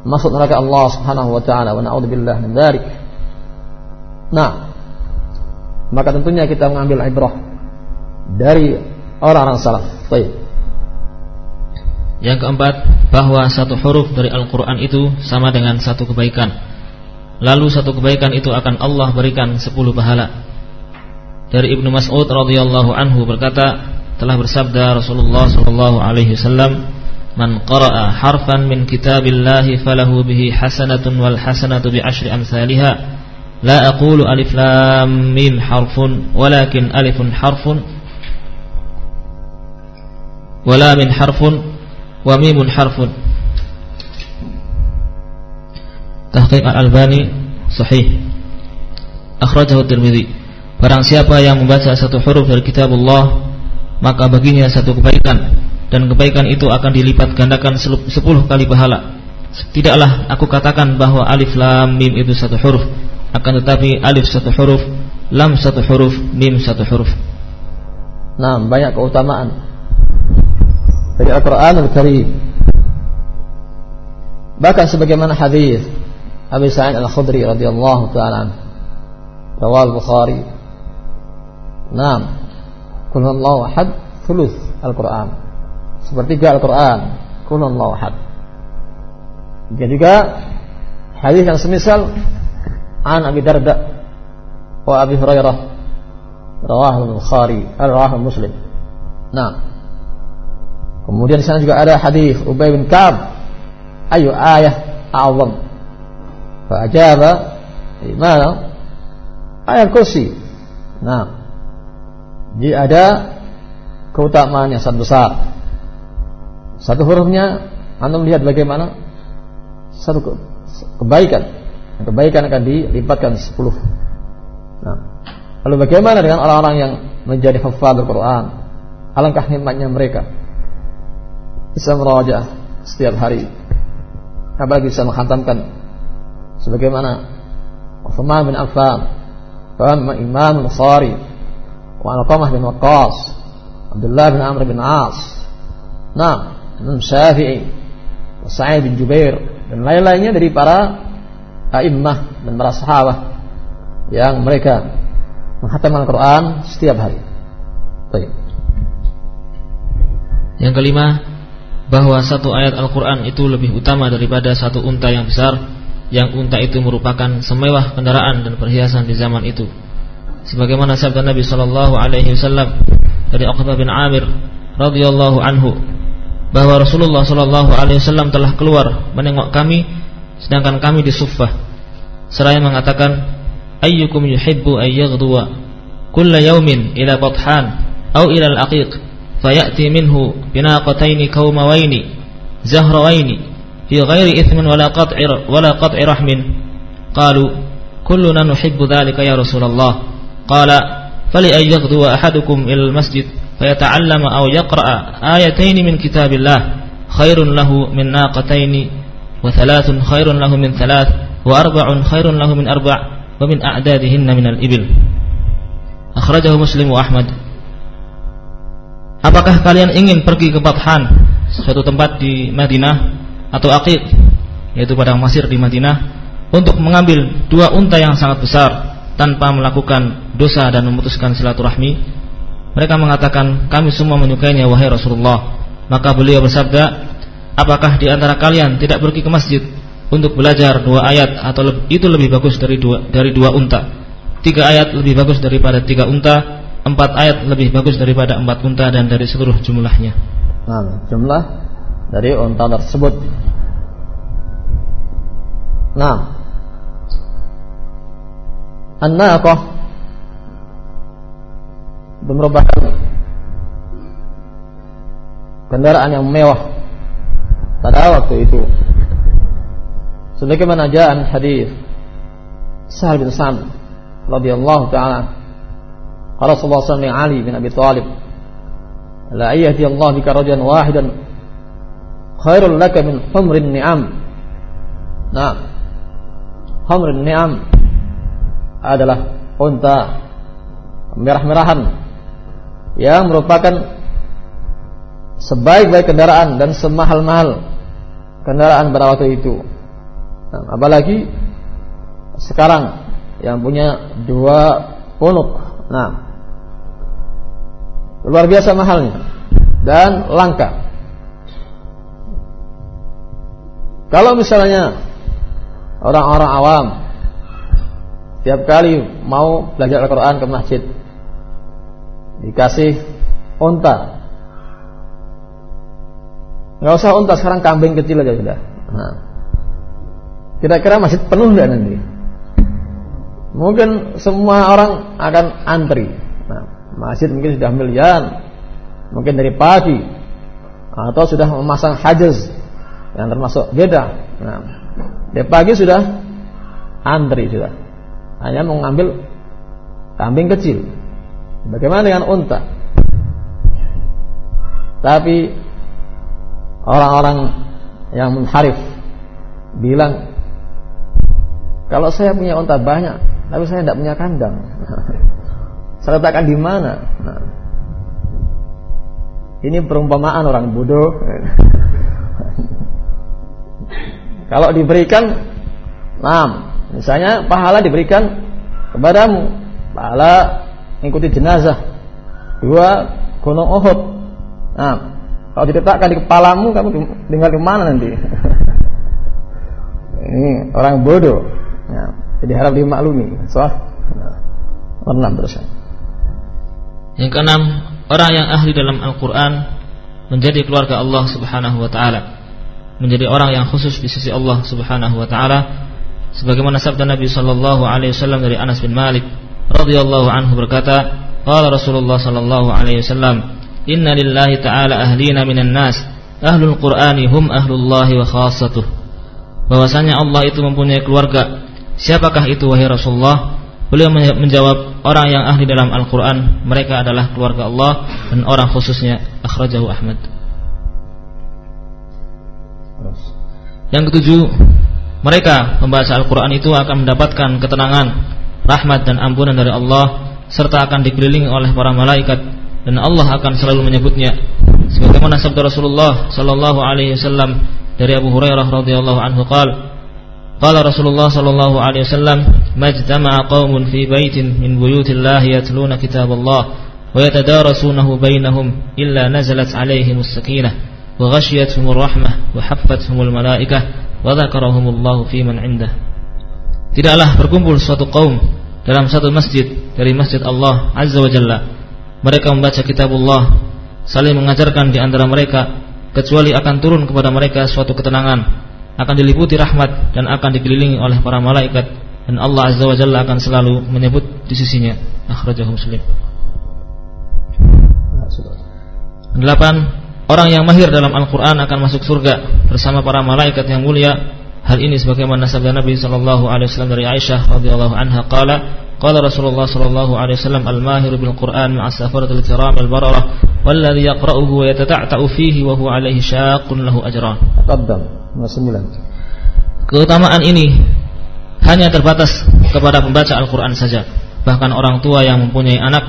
masuk neraka Allah Subhanahu wa taala wa na'udzubillah min dzalik. Nah, maka tentunya kita mengambil ibrah dari orang-orang salaf. Baik. Yang keempat, bahwa satu huruf dari Al-Quran itu sama dengan satu kebaikan. Lalu satu kebaikan itu akan Allah berikan sepuluh pahala. Dari Ibnu Mas'ud radhiyallahu anhu berkata, telah bersabda Rasulullah sallallahu alaihi wasallam, "Man qara'a harfan min kitabillahi falahu bihi hasanatun wal hasanatu bi asyri amsalha." La aqulu alif lam mim harfun, walakin alifun harfun wala min harfun wa mimun harfun. Tahqiq Al-Albani sahih. Akhrajahu Tirmizi Barang siapa yang membaca satu huruf dari kitab Allah maka baginya satu kebaikan. Dan kebaikan itu akan dilipat gandakan sepuluh kali pahala. Tidaklah aku katakan bahwa alif lam mim itu satu huruf. Akan tetapi alif satu huruf lam satu huruf mim satu huruf. Nah, banyak keutamaan dari Al-Quran Al-Karim. Bahkan sebagaimana hadis Abi Sa'id Al-Khudri radhiyallahu taala rawal Bukhari. Naam. Qul huwallahu ahad thuluth Al-Quran. Sepertiga Al-Quran. Qul huwallahu ahad. Dan juga hadis yang semisal an Abi Darda wa Abi Hurairah. Rawahu Bukhari al-rawahu Muslim. Nah Kemudian di sana juga ada hadis Ubay bin Ka'ab, ayu ayah a'zam. Fa ajaba mana? Ayat kursi. Nah, jadi ada keutamaan yang sangat besar. Satu hurufnya Anda melihat bagaimana satu kebaikan. Kebaikan akan dilipatkan sepuluh. Nah, lalu bagaimana dengan orang-orang yang menjadi hafal Al-Quran? Alangkah nikmatnya mereka bisa merajaah setiap hari apalagi bisa menghantamkan sebagaimana Uthman bin Affan Faham Imam Bukhari wa Al-Qamah bin Waqqas Abdullah bin Amr bin As nah Imam Syafi'i Sa'id bin Jubair dan lain-lainnya dari para a'immah dan para sahabat yang mereka menghatam Al-Quran setiap hari. Baik. Yang kelima, bahwa satu ayat Al-Quran itu lebih utama daripada satu unta yang besar. Yang unta itu merupakan semewah kendaraan dan perhiasan di zaman itu. Sebagaimana sabda Nabi sallallahu alaihi wasallam dari Uqbah bin Amir radhiyallahu anhu bahwa Rasulullah sallallahu alaihi wasallam telah keluar menengok kami sedangkan kami di Suffah seraya mengatakan ayyukum yuhibbu ayyaghduwa kulla yawmin ila bathan au ila al-aqiq فيأتي منه بناقتين كوموين زهروين في غير إثم ولا قطع ولا قطع رحم. قالوا كلنا نحب ذلك يا رسول الله. قال فلأن يغدو أحدكم إلى المسجد فيتعلم أو يقرأ آيتين من كتاب الله خير له من ناقتين وثلاث خير له من ثلاث وأربع خير له من أربع ومن أعدادهن من الإبل. أخرجه مسلم وأحمد. Apakah kalian ingin pergi ke Bathan, suatu tempat di Madinah atau Aqid, yaitu padang masir di Madinah, untuk mengambil dua unta yang sangat besar tanpa melakukan dosa dan memutuskan silaturahmi? Mereka mengatakan, kami semua menyukainya wahai Rasulullah. Maka beliau bersabda, apakah di antara kalian tidak pergi ke masjid untuk belajar dua ayat atau itu lebih bagus dari dua dari dua unta? Tiga ayat lebih bagus daripada tiga unta empat ayat lebih bagus daripada empat unta dan dari seluruh jumlahnya. Nah, jumlah dari unta tersebut. Nah, an-naqah merupakan kendaraan yang mewah pada waktu itu. Sebagaimana jaan hadis Sa'ad bin Sa'd radhiyallahu taala Qala sallallahu alaihi wasallam Ali bin Abi Thalib la ayyati Allah bika rajulan wahidan khairul laka min humrin ni'am. Nah, humrin ni'am adalah unta merah-merahan yang merupakan sebaik-baik kendaraan dan semahal-mahal kendaraan pada waktu itu. Nah, apalagi sekarang yang punya dua punuk. Nah, luar biasa mahalnya. Dan langka. Kalau misalnya orang-orang awam tiap kali mau belajar Al-Quran ke masjid dikasih unta. Nggak usah unta sekarang kambing kecil aja sudah. Nah, kira-kira masjid penuh nggak nanti? Mungkin semua orang akan antri masjid mungkin sudah miliar mungkin dari pagi atau sudah memasang hajaz yang termasuk beda. Nah, dari pagi sudah antri sudah hanya mengambil kambing kecil. Bagaimana dengan unta? Tapi orang-orang yang menharif bilang kalau saya punya unta banyak tapi saya tidak punya kandang (laughs) saya letakkan di mana nah, ini perumpamaan orang bodoh kalau diberikan nah, misalnya pahala diberikan kepadamu pahala mengikuti jenazah dua gunung Uhud nah, kalau diletakkan di kepalamu, kamu tinggal di mana nanti? (laughs) Ini orang bodoh. Ya, jadi harap dimaklumi. Soal enam terus. Yang keenam, orang yang ahli dalam Al-Quran menjadi keluarga Allah Subhanahu Wa Taala, menjadi orang yang khusus di sisi Allah Subhanahu Wa Taala, sebagaimana sabda Nabi Sallallahu Alaihi Wasallam dari Anas bin Malik radhiyallahu anhu berkata, "Qala Rasulullah Sallallahu Alaihi Wasallam." Inna lillahi ta'ala ahlina minan nas Ahlul Qur'ani hum ahlullahi wa khasatuh Bahwasanya Allah itu mempunyai keluarga. Siapakah itu wahai Rasulullah? Beliau menjawab Orang yang ahli dalam Al-Quran Mereka adalah keluarga Allah Dan orang khususnya Akhrajahu Ahmad. Yang ketujuh Mereka membaca Al-Quran itu akan mendapatkan ketenangan Rahmat dan ampunan dari Allah Serta akan dikelilingi oleh para malaikat dan Allah akan selalu menyebutnya. Sebagaimana sabda Rasulullah sallallahu alaihi wasallam dari Abu Hurairah radhiyallahu anhu qala qala Rasulullah sallallahu alaihi wasallam majtama'a qaumun fi baitin min buyutillahi yatluna kitaballah wa yatadarasunahu bainahum illa nazalat alaihimus sakinah wa ghashiyatuhumur rahmah wa haffathumul malaikah wa dzakarahumullahu fi man 'indah Tidaklah berkumpul suatu kaum dalam satu masjid dari masjid Allah Azza wa Jalla. Mereka membaca kitabullah saling mengajarkan di antara mereka kecuali akan turun kepada mereka suatu ketenangan akan diliputi rahmat dan akan dikelilingi oleh para malaikat. Dan Allah azza wa jalla akan selalu menyebut di sisinya. Akhrajahu muslim. Delapan Orang yang mahir dalam Al-Quran akan masuk surga Bersama para malaikat yang mulia. Hal ini sebagaimana sabda Nabi Sallallahu Alaihi Wasallam dari Aisyah radhiyallahu anha. Qala قال رسول الله صلى الله عليه وسلم الماهر بالقرآن مع السفرة الكرام البررة والذي يقرأه ويتتعتع فيه وهو عليه شاق له أجران تقدم Keutamaan ini hanya terbatas kepada pembaca Al-Quran saja Bahkan orang tua yang mempunyai anak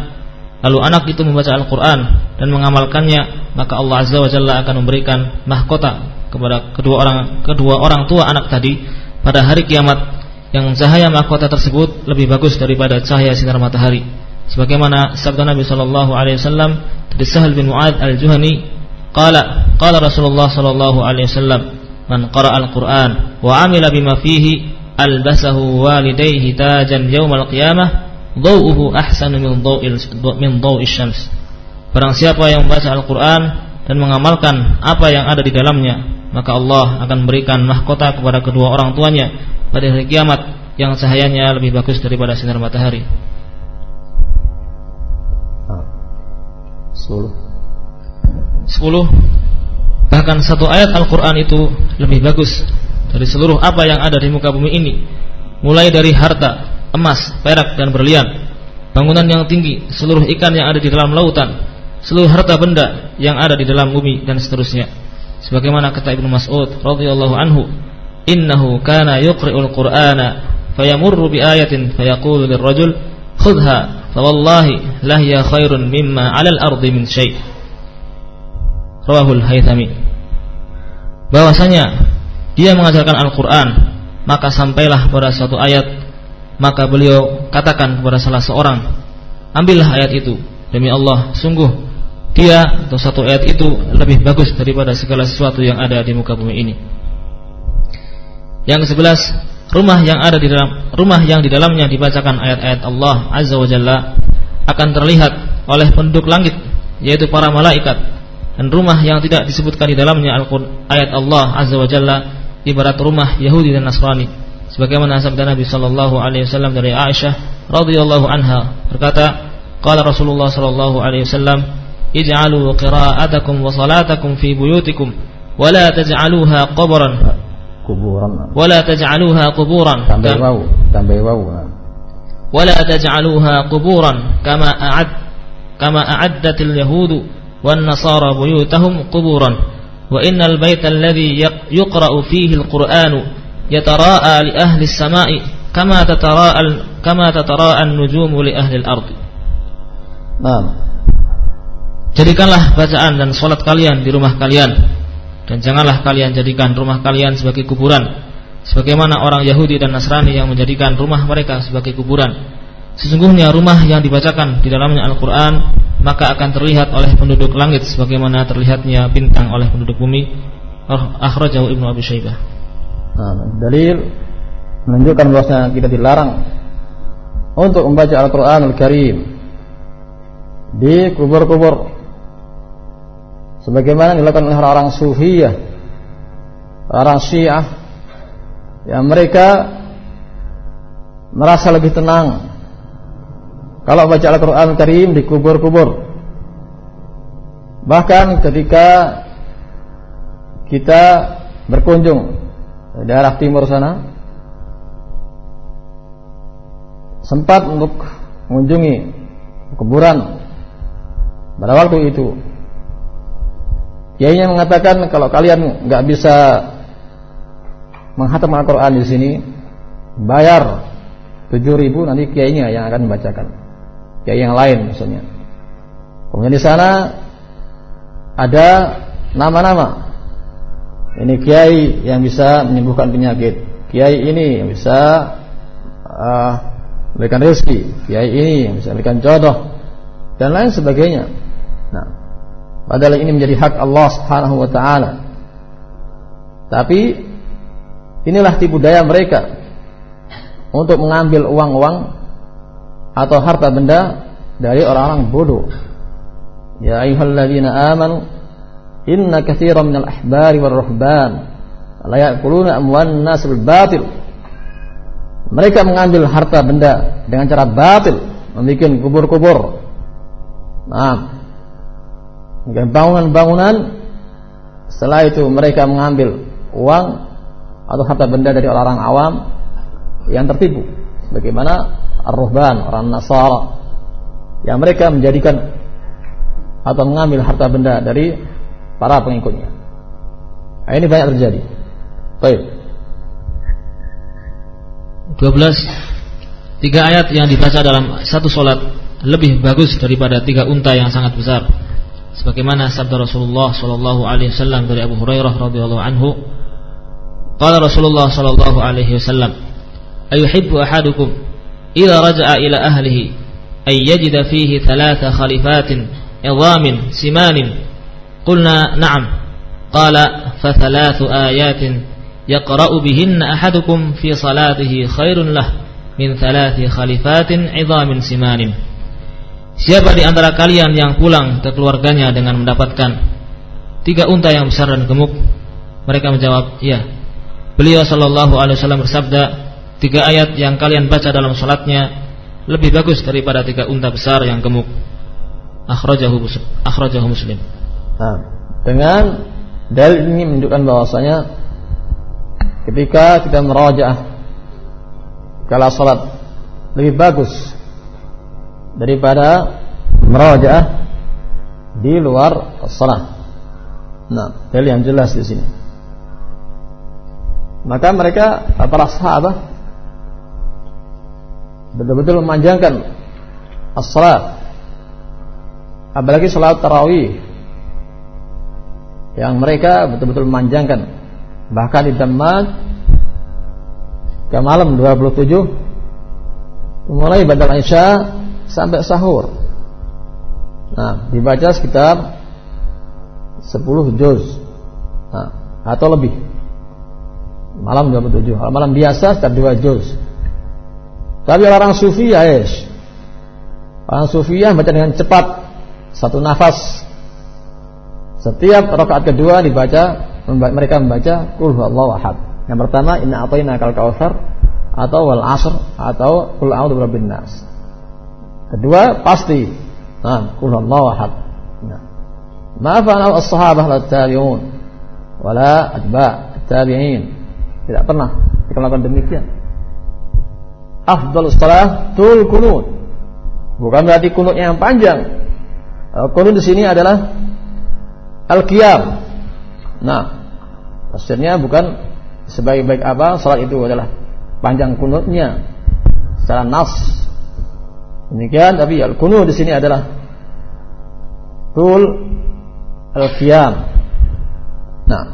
Lalu anak itu membaca Al-Quran dan mengamalkannya Maka Allah Azza wa Jalla akan memberikan mahkota kepada kedua orang kedua orang tua anak tadi Pada hari kiamat yang cahaya mahkota tersebut lebih bagus daripada cahaya sinar matahari. Sebagaimana sabda Nabi sallallahu alaihi wasallam dari Sahal bin Muad al-Juhani, qala qala Rasulullah sallallahu alaihi wasallam, man qara'a al-Qur'an wa 'amila bima fihi albasahu walidayhi tajan yaumal qiyamah dhawuhu ahsanu min dhawil min dhawi syams. Barang siapa yang membaca Al-Qur'an dan mengamalkan apa yang ada di dalamnya, maka Allah akan memberikan mahkota kepada kedua orang tuanya pada hari kiamat yang cahayanya lebih bagus daripada sinar matahari. Sepuluh. Sepuluh. Bahkan satu ayat Al-Quran itu lebih bagus dari seluruh apa yang ada di muka bumi ini. Mulai dari harta, emas, perak dan berlian, bangunan yang tinggi, seluruh ikan yang ada di dalam lautan, seluruh harta benda yang ada di dalam bumi dan seterusnya. Sebagaimana kata Ibnu Mas'ud radhiyallahu anhu, innahu kana yuqri'ul qur'ana fayamurru bi ayatin fayaqulu lirrajul khudha fawallahi lahiya khairun mimma 'alal ardi min syai' rawahul haythami bahwasanya dia mengajarkan Al-Qur'an maka sampailah pada suatu ayat maka beliau katakan kepada salah seorang ambillah ayat itu demi Allah sungguh dia atau satu ayat itu lebih bagus daripada segala sesuatu yang ada di muka bumi ini. Yang ke-11 rumah yang ada di dalam rumah yang di dalamnya dibacakan ayat-ayat Allah Azza wa Jalla akan terlihat oleh penduduk langit yaitu para malaikat dan rumah yang tidak disebutkan di dalamnya ayat Allah Azza wa Jalla ibarat rumah Yahudi dan Nasrani sebagaimana sabda Nabi sallallahu alaihi wasallam dari Aisyah radhiyallahu anha berkata qala Rasulullah sallallahu alaihi wasallam ij'alu qira'atakum wa salatakum fi buyutikum wa la taj'aluha qabran kuburan wa la taj'aluha quburan tambah waw tambah waw wa la taj'aluha quburan kama a'ad kama a'addatil yahudu wan nasara buyutahum quburan wa innal baita alladhi yuqra'u fihi al-qur'anu yatara'a Jadikanlah bacaan dan salat kalian di rumah kalian dan janganlah kalian jadikan rumah kalian sebagai kuburan sebagaimana orang Yahudi dan Nasrani yang menjadikan rumah mereka sebagai kuburan. Sesungguhnya rumah yang dibacakan di dalamnya Al-Qur'an maka akan terlihat oleh penduduk langit sebagaimana terlihatnya bintang oleh penduduk bumi. Akhrajahu Ibnu Abi Syaibah. Nah, dalil menunjukkan bahwasanya kita dilarang untuk membaca Al-Qur'anul Karim di kubur-kubur sebagaimana dilakukan oleh orang-orang sufiyah orang syiah. Yang mereka merasa lebih tenang. Kalau baca Al-Quran Karim di kubur-kubur bahkan ketika kita berkunjung daerah timur sana sempat untuk mengunjungi kuburan. Pada waktu itu Kiainya mengatakan kalau kalian nggak bisa menghatam Al-Quran di sini bayar 7000 nanti kiainya yang akan membacakan kiai yang lain misalnya kemudian di sana ada nama-nama ini kiai yang bisa menyembuhkan penyakit. Kiai ini yang bisa uh, memberikan rezeki. Kiai ini yang bisa memberikan jodoh dan lain sebagainya. Padahal ini menjadi hak Allah Subhanahu wa taala. Tapi inilah tipu daya mereka untuk mengambil uang-uang atau harta benda dari orang-orang bodoh. Ya ayyuhalladzina amanu Inna katsiran minal ahbari war ruhban la ya'kuluna amwan nas bil batil. Mereka mengambil harta benda dengan cara batil, membuat kubur-kubur. Nah, bangunan-bangunan setelah itu mereka mengambil uang atau harta benda dari orang-orang awam yang tertipu bagaimana ar-ruhban orang Nasara yang mereka menjadikan atau mengambil harta benda dari para pengikutnya. Nah, ini banyak terjadi. Baik. 12 Tiga ayat yang dibaca dalam satu solat lebih bagus daripada tiga unta yang sangat besar. Sebagaimana sabda Rasulullah sallallahu alaihi wasallam dari Abu Hurairah radhiyallahu anhu, qala Rasulullah sallallahu alaihi wasallam, "Ayuhibbu ahadukum idza raja'a ila ahlihi ay yajida fihi thalatha khalifatin idhamin simanin قلنا نعم قال فثلاث آيات يقرأ بهن أحدكم في صلاته خير له min thalathi khalifatin idhamin simanin Siapa di antara kalian yang pulang ke keluarganya dengan mendapatkan tiga unta yang besar dan gemuk? Mereka menjawab, "Iya." Beliau sallallahu alaihi wasallam bersabda, "Tiga ayat yang kalian baca dalam salatnya lebih bagus daripada tiga unta besar yang gemuk." Akhrajahu akhrajahu Muslim. Nah, dengan dalil ini menunjukkan bahwasanya ketika kita merajaah kala salat lebih bagus daripada merajaah di luar salat. Nah, dalil yang jelas di sini. Maka mereka para sahabat betul-betul memanjangkan as-salat. Apalagi salat tarawih yang mereka betul-betul memanjangkan bahkan di Damat ke malam 27 mulai badal Isya sampai sahur. Nah, dibaca sekitar 10 juz. Nah, atau lebih. Malam 27. Kalau malam biasa sekitar 2 juz. Tapi orang sufi ya yes. Orang sufi ya baca dengan cepat satu nafas. Setiap rakaat kedua dibaca mereka membaca qul huwallahu ahad. Yang pertama inna kal kautsar atau wal asr atau qul a'udzu birabbin nas. Kedua pasti nah qul huwallahu ahad. Nah. As-sahabah la tabi'un wala atba' tabi'in. Tidak pernah melakukan demikian. Afdal salah tul kunut. Bukan berarti kunutnya yang panjang. Kunut di sini adalah al-qiyam. Nah, Maksudnya bukan sebaik-baik apa salat itu adalah panjang kunutnya secara nas. Demikian tapi al kunu di sini adalah tul al qiyam. Nah.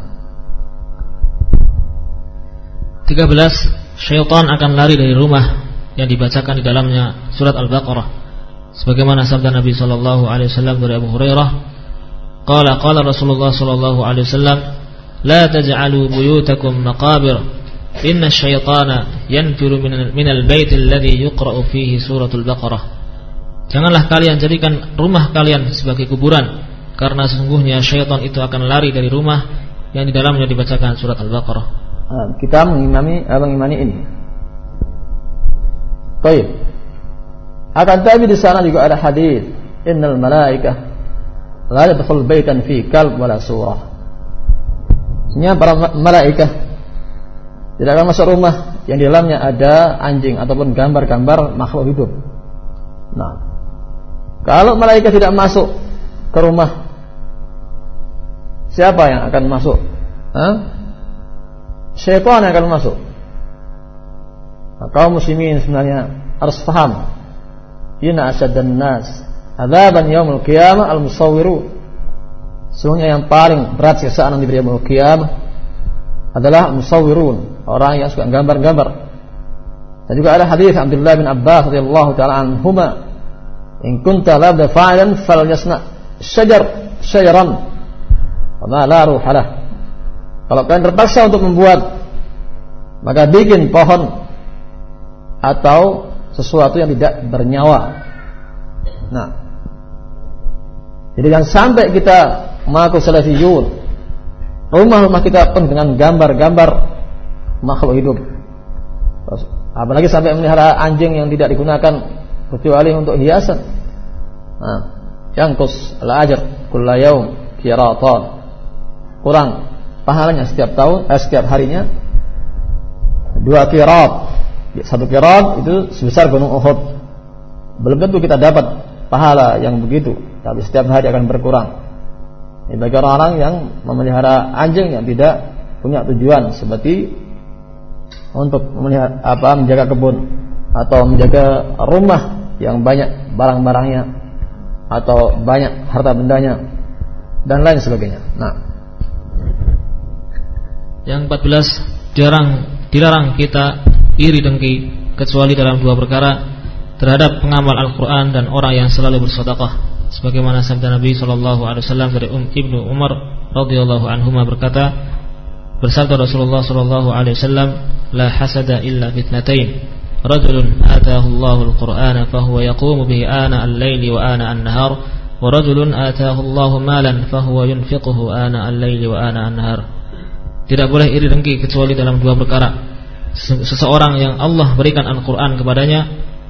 13 syaitan akan lari dari rumah yang dibacakan di dalamnya surat Al-Baqarah. Sebagaimana sabda Nabi sallallahu alaihi wasallam dari Abu Hurairah, qala qala Rasulullah sallallahu alaihi wasallam, "La taj'alu buyutakum maqabir." Inna syaitana yanfiru minal baitil ladzi yuqra'u fihi suratul Baqarah. Janganlah kalian jadikan rumah kalian sebagai kuburan karena sesungguhnya syaitan itu akan lari dari rumah yang di dalamnya dibacakan surat Al-Baqarah. Ah, kita mengimani eh, mengimani ini. Baik. Akan tapi di sana juga ada hadis innal malaikah la yadkhul baitan fi kalb wala surah. Nya para malaikat tidak akan masuk rumah yang di dalamnya ada anjing ataupun gambar-gambar makhluk hidup. Nah, kalau malaikat tidak masuk ke rumah, siapa yang akan masuk? Syaitan yang akan masuk. Nah, kaum muslimin sebenarnya harus paham. Inna asyaddan nas adzaban yaumul qiyamah al-musawwirun Sungguhnya yang paling berat siksaan yang diberi yaumul adalah musawwirun, orang yang suka gambar-gambar. Dan juga ada hadis Abdullah bin Abbas radhiyallahu taala anhuma, "In kunta labda fa'ilan falyasna syajar syajaran wa la ruhalah." Kalau kalian terpaksa untuk membuat maka bikin pohon atau sesuatu yang tidak bernyawa. Nah, jadi jangan sampai kita mengaku salafiyun. Rumah-rumah kita penuh dengan gambar-gambar makhluk hidup. Apalagi sampai memelihara anjing yang tidak digunakan kecuali untuk hiasan. Nah, yangkus al-ajr kulla. Kurang pahalanya setiap tahun, eh, setiap harinya dua kirat. Satu kirat itu sebesar gunung Uhud. Belum tentu kita dapat pahala yang begitu, tapi setiap hari akan berkurang. Ini bagi orang-orang yang memelihara anjing yang tidak punya tujuan seperti untuk memelihara apa menjaga kebun atau menjaga rumah yang banyak barang-barangnya atau banyak harta bendanya dan lain sebagainya. Nah, yang 14 jarang dilarang kita iri dengki kecuali dalam dua perkara terhadap pengamal Al-Qur'an dan orang yang selalu bersedekah sebagaimana sabda Nabi sallallahu alaihi wasallam dari um, Ibnu Umar radhiyallahu anhu berkata bersabda Rasulullah sallallahu alaihi wasallam la hasada illa fitnatain. Rajulun ataahu Allahu al-Qur'ana fahuwa yaqumu bihi ana al-laili wa ana an-nahar wa rajulun ataahu Allahu malan fahuwa yunfiquhu ana al-laili wa ana an-nahar tidak boleh iri dengki kecuali dalam dua perkara. Seseorang yang Allah berikan Al-Qur'an kepadanya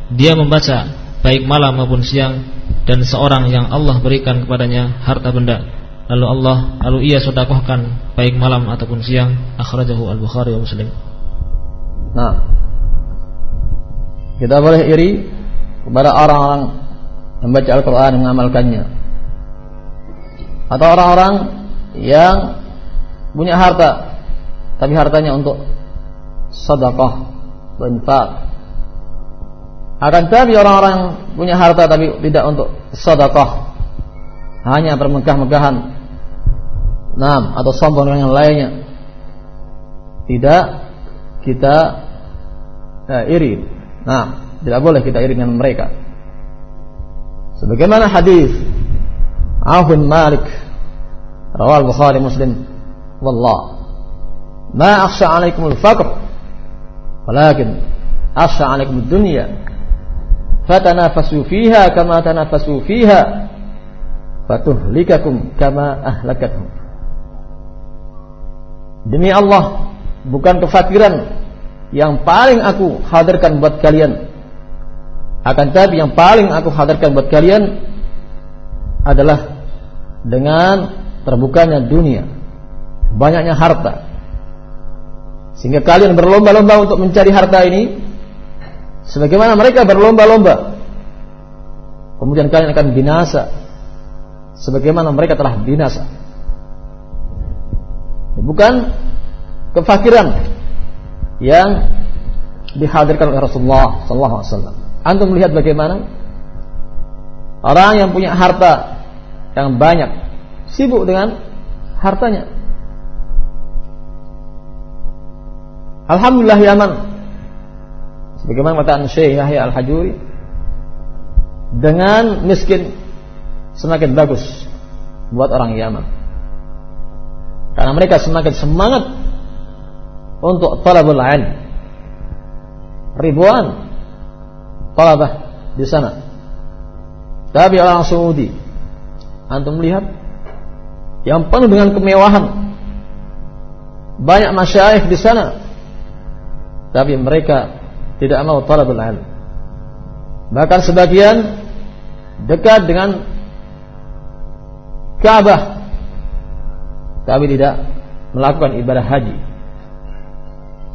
dia membaca baik malam maupun siang dan seorang yang Allah berikan kepadanya harta benda. Lalu Allah lalu ia sedekahkan baik malam ataupun siang. Akhrajahu al-Bukhari wa Muslim. Nah. Kita boleh iri kepada orang-orang membaca Al-Quran mengamalkannya. Atau orang-orang yang punya harta tapi hartanya untuk sedekah infak Akan tapi orang-orang punya harta tapi tidak untuk sedekah, hanya bermegah-megahan, nam atau sombong dengan yang lainnya, tidak kita eh, iri. Nah, tidak boleh kita iri dengan mereka. Sebagaimana hadis Auf Malik rawal Bukhari Muslim wallah. Ma akhsha 'alaikum al-faqr walakin akhsha 'alaikum ad-dunya fatanafasu fiha kama tanafasu fiha. Fatuhlikakum kama ahlakathum Demi Allah bukan kefakiran yang paling aku hadirkan buat kalian. Akan tapi yang paling aku hadirkan buat kalian adalah dengan terbukanya dunia. Banyaknya harta. Sehingga kalian berlomba-lomba untuk mencari harta ini Sebagaimana mereka berlomba-lomba. Kemudian kalian akan binasa. Sebagaimana mereka telah binasa. Bukan kefakiran yang dihadirkan oleh Rasulullah sallallahu alaihi wasallam. Antum melihat bagaimana orang yang punya harta yang banyak sibuk dengan hartanya. Alhamdulillah Yaman Bagaimana kata Syekh Yahya Al-Hajuri dengan miskin semakin bagus buat orang Yaman. Karena mereka semakin semangat untuk talabul ilm. Ribuan talabah di sana. Tapi orang Saudi antum melihat yang penuh dengan kemewahan. Banyak masyayikh di sana. Tapi mereka tidak mau talabul ilm. Bahkan sebagian dekat dengan Ka'bah tapi tidak melakukan ibadah haji.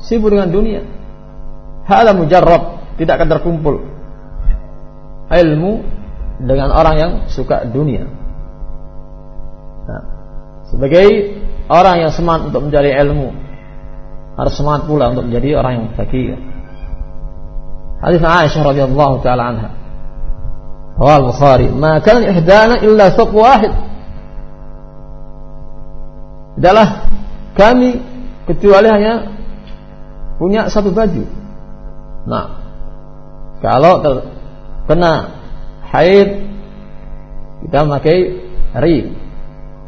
Sibuk dengan dunia. Hala mujarrab, tidak akan terkumpul ilmu dengan orang yang suka dunia. Nah, sebagai orang yang semangat untuk mencari ilmu, harus semangat pula untuk menjadi orang yang fakir. Hadis Aisyah radhiyallahu taala anha. Rawal Bukhari, "Ma kana ihdana illa thawb wahid." Adalah kami kecuali hanya punya satu baju. Nah, kalau terkena haid kita memakai ri,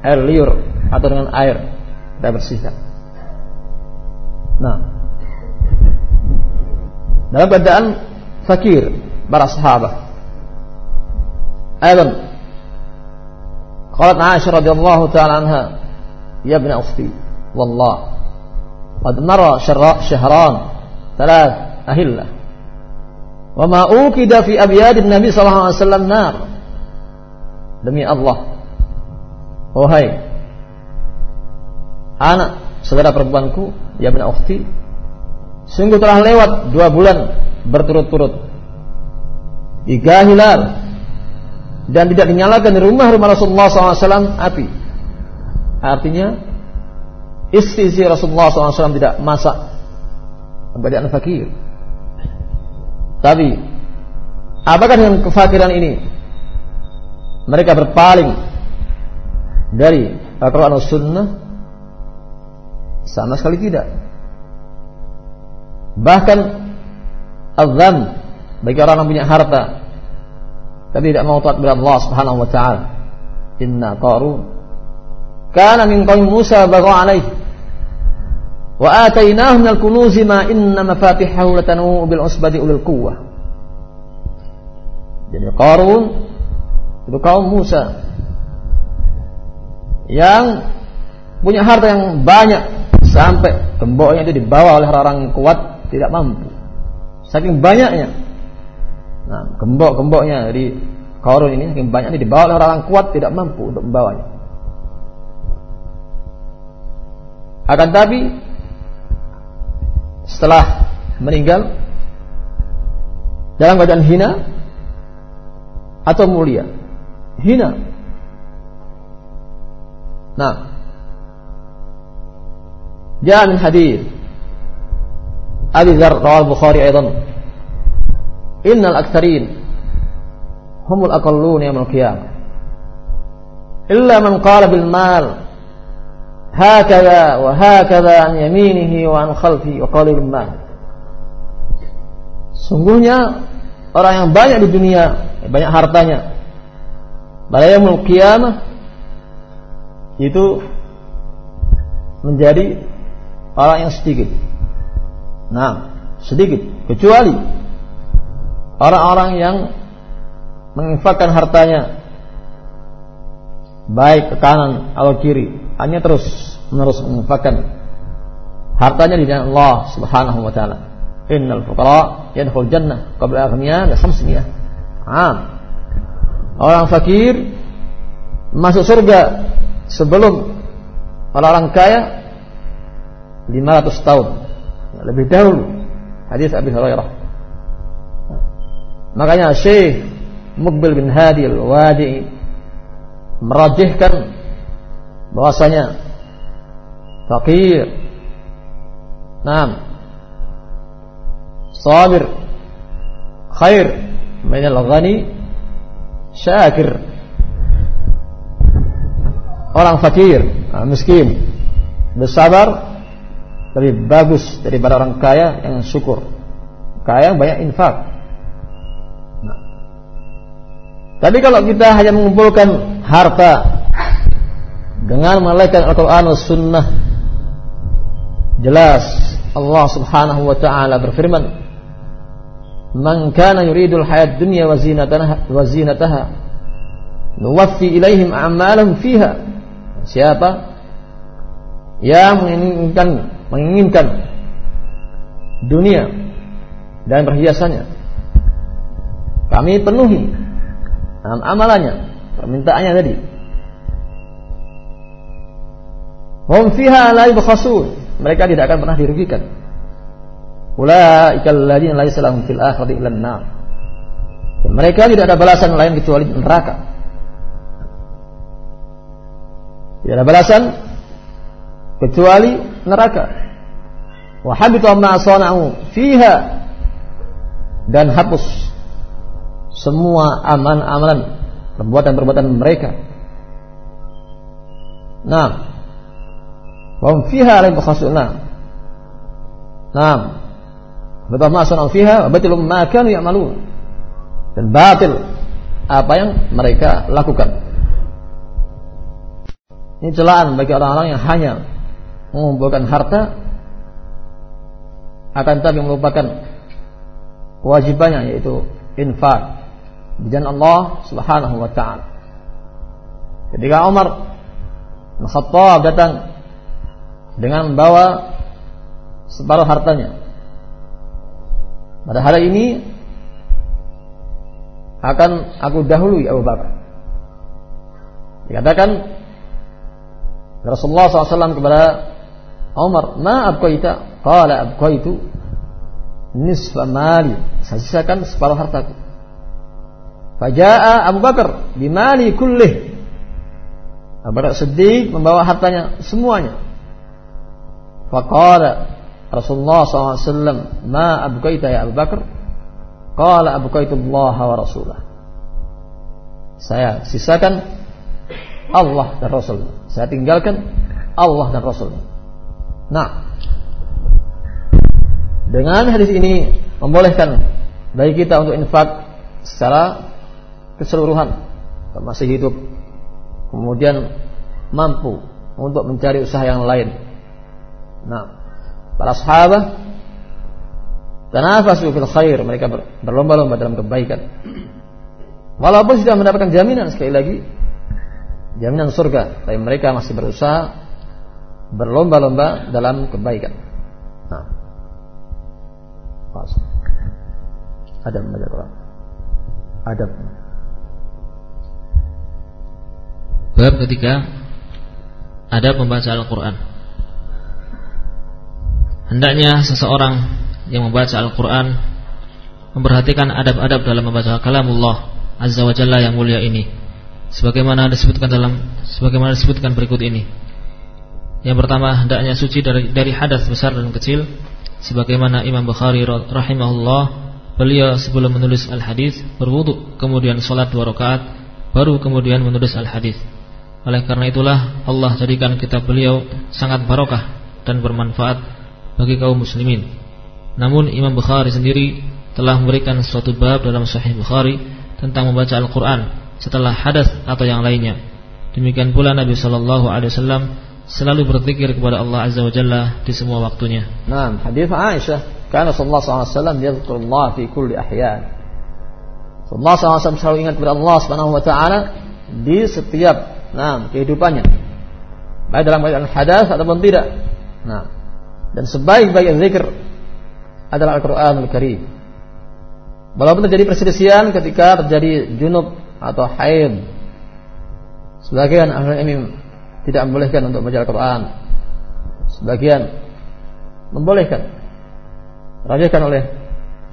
air liur atau dengan air kita bersihkan. Nah, dalam keadaan fakir para sahabat. Aydan qalat Aisyah radhiyallahu taala anha ya ibn ukhti wallah qad mara syahran thalath ahillah wa ma ukida fi abyad Nabi sallallahu alaihi wasallam nar demi Allah wahai anak saudara perempuanku ya ibn ukhti Sungguh telah lewat dua bulan berturut-turut. Tiga hilal. Dan tidak dinyalakan di rumah rumah Rasulullah SAW api. Artinya Istri Rasulullah SAW tidak masak. Keadaan fakir. Tapi Apakah dengan kefakiran ini Mereka berpaling Dari Al-Quran Sunnah? Sama sekali tidak Bahkan azam bagi orang yang punya harta tapi tidak mau taat kepada Allah Subhanahu wa taala. Inna Qarun kana min qaum Musa bagha alaihi wa atainahu min al-kunuz ma inna mafatihahu latanu bil usbati ulil quwwah. Jadi Qarun itu kaum Musa yang punya harta yang banyak sampai gemboknya itu dibawa oleh orang-orang kuat tidak mampu. Saking banyaknya. Nah, gembok-gemboknya dari korun ini saking banyaknya dibawa oleh orang kuat tidak mampu untuk membawanya. Akan tapi setelah meninggal dalam keadaan hina atau mulia? Hina. Nah, Jangan hadir أبي ذر رواه البخاري أيضا innal aktsarin humul aqallun yaumil qiyamah illa man qala bil mal hakadha wa hakadha an yaminihi wa an khalfi wa qalilun mal sungguhnya orang yang banyak di dunia banyak hartanya pada yaumul qiyamah itu menjadi orang yang sedikit nah sedikit. Kecuali orang-orang yang menginfakkan hartanya baik ke kanan atau kiri hanya terus menerus menginfakkan hartanya di jalan Allah Subhanahu wa taala. Innal fuqara yadkhul jannah qabla aghniya bi khamsiyah am orang fakir masuk surga sebelum orang-orang kaya 500 tahun lebih dahulu hadis Abi Hurairah. Makanya Syekh Mukbil bin Hadi al-Wadi merajihkan bahwasanya fakir Naam Sabir Khair Minal ghani Syakir. Orang fakir Miskin Bersabar Lebih bagus daripada orang kaya yang syukur. Kaya yang banyak infak. Tapi kalau kita hanya mengumpulkan harta dengan malaikat Al-Quran dan Sunnah, jelas Allah Subhanahu Wa Taala berfirman, "Man kana yuridul hayat dunya wa zinataha wa zinataha, nuwaffi ilaihim a'malahum fiha." Siapa yang menginginkan menginginkan dunia dan perhiasannya, kami penuhi Nah, amalannya, permintaannya tadi. Hum fiha la. Mereka tidak akan pernah dirugikan. Ulaika alladziina laisa lahum fil akhirati illa an-nar. Mereka tidak ada balasan lain kecuali neraka. Tidak ada balasan kecuali neraka. Wa habita ma sana'u fiha dan hapus semua aman-amalan perbuatan-perbuatan mereka. Nah, wa fiha la yakhasuna. Nah, betul ma sanau fiha wa batil ma kanu ya'malun. Dan batil apa yang mereka lakukan. Ini celaan bagi orang-orang yang hanya mengumpulkan harta akan tapi melupakan kewajibannya yaitu infak di Allah Subhanahu wa taala. Ketika Umar bin Khattab datang dengan membawa separuh hartanya. Pada hari ini akan aku dahului Abu Bakar. Dikatakan Rasulullah SAW kepada Umar, "Ma abqaita?" Qala abqaitu nisfa mali. Saya sisakan separuh hartaku. Faja'a Abu Bakar bimali kullih. Abu Bakar Siddiq membawa hartanya semuanya. Faqala Rasulullah SAW, "Ma abqaita ya Abu Bakar?" Qala abqaitu Allah wa Rasulah. Saya sisakan Allah dan Rasul. Saya tinggalkan Allah dan Rasul. Nah, dengan hadis ini membolehkan bagi kita untuk infak secara keseluruhan masih hidup kemudian mampu untuk mencari usaha yang lain. Nah para sahabat tanafasu fil khair mereka berlomba-lomba dalam kebaikan. Walaupun sudah mendapatkan jaminan sekali lagi jaminan surga tapi mereka masih berusaha berlomba-lomba dalam kebaikan. Nah. Ada membaca Adab. Bab ketiga. Ada membaca Al-Quran. Hendaknya seseorang yang membaca Al-Quran Memperhatikan adab-adab dalam membaca kalamullah Azza wa Jalla yang mulia ini Sebagaimana disebutkan dalam Sebagaimana disebutkan berikut ini Yang pertama hendaknya suci dari, dari hadas besar dan kecil Sebagaimana Imam Bukhari rahimahullah beliau sebelum menulis al-hadis berwudu, kemudian sholat dua rakaat, baru kemudian menulis al-hadis. Oleh karena itulah Allah jadikan kitab beliau sangat barokah dan bermanfaat bagi kaum muslimin. Namun Imam Bukhari sendiri telah memberikan suatu bab dalam Sahih Bukhari tentang membaca Al-Quran setelah hadas atau yang lainnya. Demikian pula Nabi Shallallahu Alaihi Wasallam selalu berzikir kepada Allah Azza wa Jalla di semua waktunya. Nah, hadis Aisyah, karena Alaihi Wasallam Allah fi kulli ahyan. Alaihi Wasallam selalu ingat kepada Allah Subhanahu Wa Taala di setiap nah kehidupannya. Baik dalam keadaan hadas ataupun tidak. Nah dan sebaik-baik zikir adalah Al-Qur'anul Karim walaupun terjadi perselisihan ketika terjadi junub atau haid. Sebagian ahli ilmu tidak membolehkan untuk membaca Al-Qur'an sebagian membolehkan rajakan oleh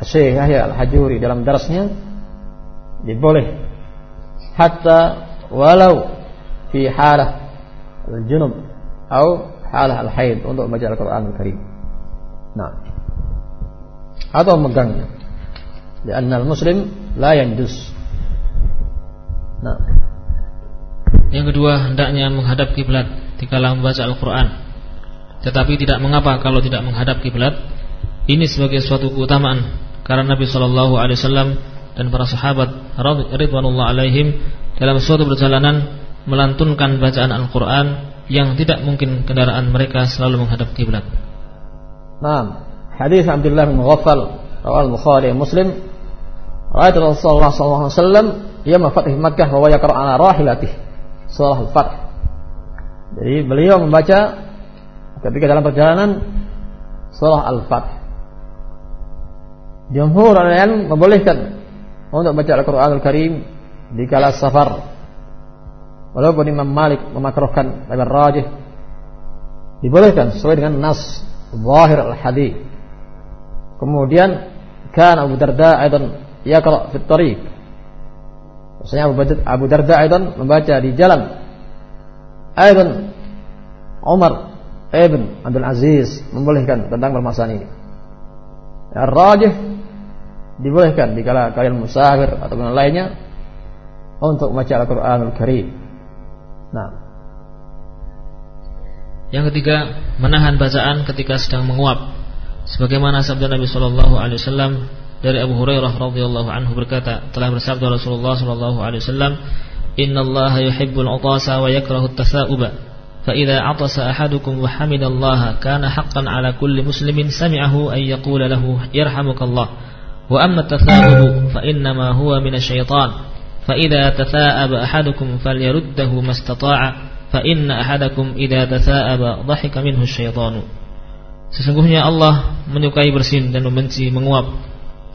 Syekh Yahya Al-Hajuri dalam darasnya diboleh hatta walau fi halah al-junub atau halah al-haid untuk membaca Al-Qur'an Al-Karim. Nah. Atau megangnya. Karena al-muslim la yanjus. Nah. Yang kedua, hendaknya menghadap kiblat dikala membaca Al-Qur'an. Tetapi tidak mengapa kalau tidak menghadap kiblat. Ini sebagai suatu keutamaan karena Nabi Shallallahu alaihi wasallam dan para sahabat radhiyallahu alaihim dalam suatu perjalanan melantunkan bacaan Al-Quran yang tidak mungkin kendaraan mereka selalu menghadap kiblat. Nah, hadis Abdullah bin Mughaffal rawal Bukhari Muslim Rasulullah sallallahu alaihi wasallam yawma fath Makkah wa yaqra ala rahilatih surah Al-Fath. Jadi beliau membaca ketika dalam perjalanan surah Al-Fath. Jumhur yang membolehkan untuk baca Al-Qur'an Al-Karim di kala safar Walaupun Imam Malik memakruhkan lebar rajih dibolehkan sesuai dengan nas zahir al-hadis. Kemudian kan Abu Darda aidan yaqra fi tariq. Maksudnya Abu Darda aidan membaca di jalan. Aidan Umar ibn Abdul Aziz membolehkan tentang permasalahan ini. Ar-rajih dibolehkan dikala kalian musafir atau lainnya untuk membaca Al-Qur'anul Karim. Nah. Yang ketiga, menahan bacaan ketika sedang menguap. Sebagaimana sabda Nabi sallallahu alaihi wasallam dari Abu Hurairah radhiyallahu anhu berkata, telah bersabda Rasulullah sallallahu alaihi wasallam, "Innallaha yuhibbul 'atasa wa yakrahu at-tasa'uba." فإذا عطس أحدكم وحمد الله كان حقا على كل مسلم سمعه أن يقول له يرحمك الله وأما التثاؤب فإنما هو من الشيطان فإذا تثاءب أحدكم فليرده ما استطاع فإن أحدكم إذا تثاءب ضحك منه الشيطان Sesungguhnya Allah menyukai bersin dan membenci menguap.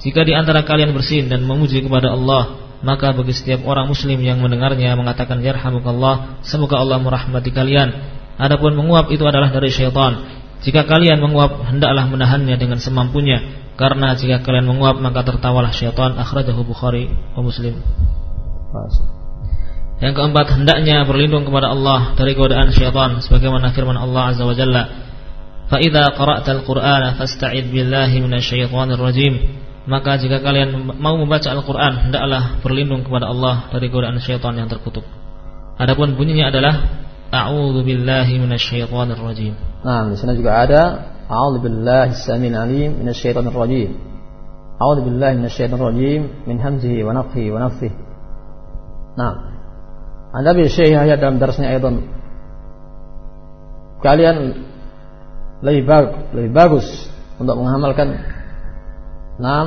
Jika di antara kalian bersin dan memuji kepada Allah, maka bagi setiap orang muslim yang mendengarnya mengatakan yarhamukallah, semoga Allah merahmati kalian. Adapun menguap itu adalah dari syaitan. Jika kalian menguap, hendaklah menahannya dengan semampunya, karena jika kalian menguap maka tertawalah syaitan. Akhrajahu Bukhari wa Muslim. Yang keempat hendaknya berlindung kepada Allah dari godaan syaitan sebagaimana firman Allah Azza wa Jalla Fa idza qara'tal Qur'ana fasta'id billahi minasyaitonir rajim maka jika kalian mau membaca Al-Qur'an hendaklah berlindung kepada Allah dari godaan syaitan yang terkutuk. Adapun bunyinya adalah a'udzu billahi minasyaitonir rajim Nah, di sana juga ada a'udzu billahi samil alim minasyaitonir rajim A'udzu billahi minasyaitonir rajim min hamzihi wa nafthihi wa nafthihi Nah, Anda bisa Yahya dalam darasnya Aidon kalian lebih bagus, lebih bagus untuk mengamalkan Naam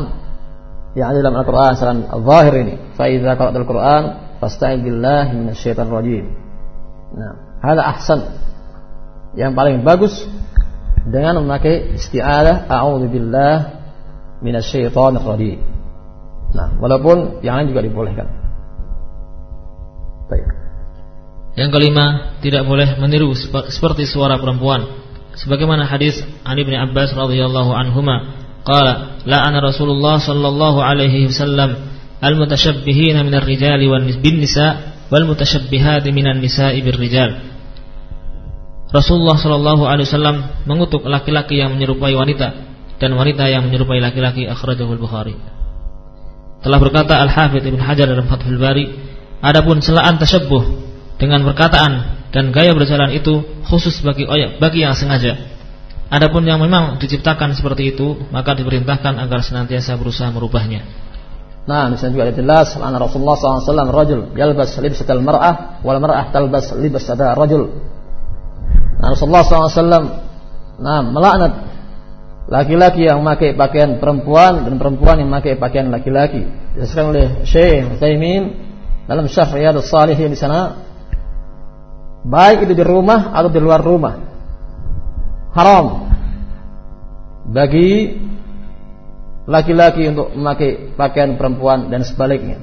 yang ada dalam Al-Qur'an saran zahir ini. Fa idza qara'tal Qur'an fasta'id billahi minasyaitonir rajim. Nah, hada ahsan. Yang paling bagus dengan memakai isti'adah a'udzu billah minasyaitonir rajim. Nah, walaupun yang lain juga dibolehkan. Yang kelima, tidak boleh meniru seperti suara perempuan. Sebagaimana hadis An Ibnu Abbas radhiyallahu anhuma, qala la'ana Rasulullah sallallahu alaihi wasallam al-mutasyabbihina minar rijali wan bin nisa wal mutasyabbihat minan nisa'i bir rijal. Rasulullah sallallahu alaihi wasallam mengutuk laki-laki yang menyerupai wanita dan wanita yang menyerupai laki-laki akhrajahu al-Bukhari. Telah berkata Al-Hafidh Ibn Hajar dalam Fathul Bari, adapun celaan tasyabbuh dengan perkataan dan gaya berjalan itu khusus bagi bagi yang sengaja. Adapun yang memang diciptakan seperti itu, maka diperintahkan agar senantiasa berusaha merubahnya. Nah, misalnya juga jelas mana Rasulullah SAW rajul yalbas libsatal mar'ah wal mar'ah talbas libsata rajul. Nah, Rasulullah SAW nah melaknat laki-laki yang memakai pakaian perempuan dan perempuan yang memakai pakaian laki-laki. Dijelaskan oleh Syekh Utsaimin dalam Syarh Riyadhus Shalihin di sana baik itu di rumah atau di luar rumah haram bagi laki-laki untuk memakai pakaian perempuan dan sebaliknya.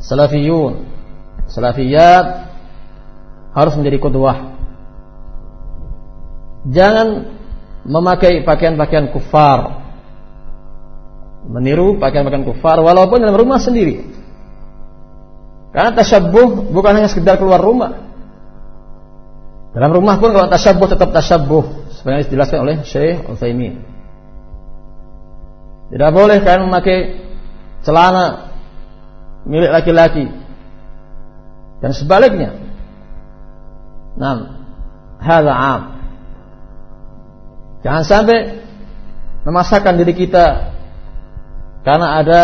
Salafiyun, salafiyat harus menjadi kudwah. Jangan memakai pakaian-pakaian kufar meniru pakaian-pakaian kufar walaupun dalam rumah sendiri karena tasyabuh bukan hanya sekedar keluar rumah dalam rumah pun kalau tasyabuh tetap tasyabuh sebenarnya dijelaskan oleh Syekh Utsaimin tidak boleh kalian memakai celana milik laki-laki dan sebaliknya. Nah hadza 'am. Jangan sampai memasakkan diri kita karena ada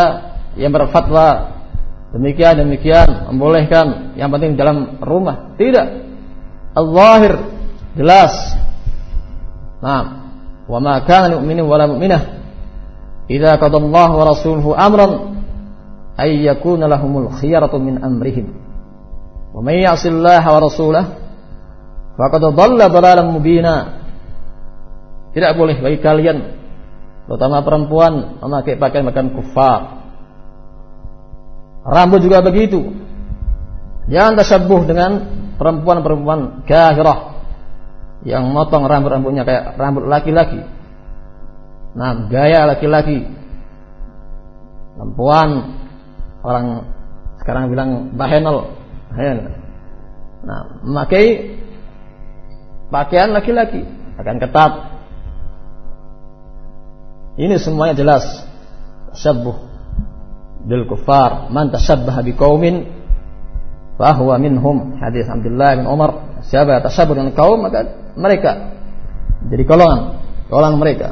yang berfatwa demikian demikian membolehkan yang penting dalam rumah. Tidak. Al-zahir jelas. Nah, wa ma kana mu'minin wa la mu'minah idza qada Allah wa rasuluhu amran ay yakuna lahumul khiyaratu min amrihim. Wa may ya'si Allah wa rasulahu faqad dhalla dhalalan mubina. Tidak boleh bagi kalian terutama perempuan memakai pakaian-pakaian kufar. Rambut juga begitu. Jangan tasyabuh dengan perempuan-perempuan kafirah yang motong rambut-rambutnya kayak rambut laki-laki. Nah, gaya laki-laki. Perempuan. Orang sekarang bilang bahenol. Nah, memakai pakaian laki-laki. Akan ketat. Ini semuanya jelas. Tashabbuh. Bil kufar. Man tashabbaha biqaumin fahuwa minhum. Hadis Abdullah bin Umar. Siapa yang tashabbuh dengan kaum maka mereka jadi golongan. Golongan mereka.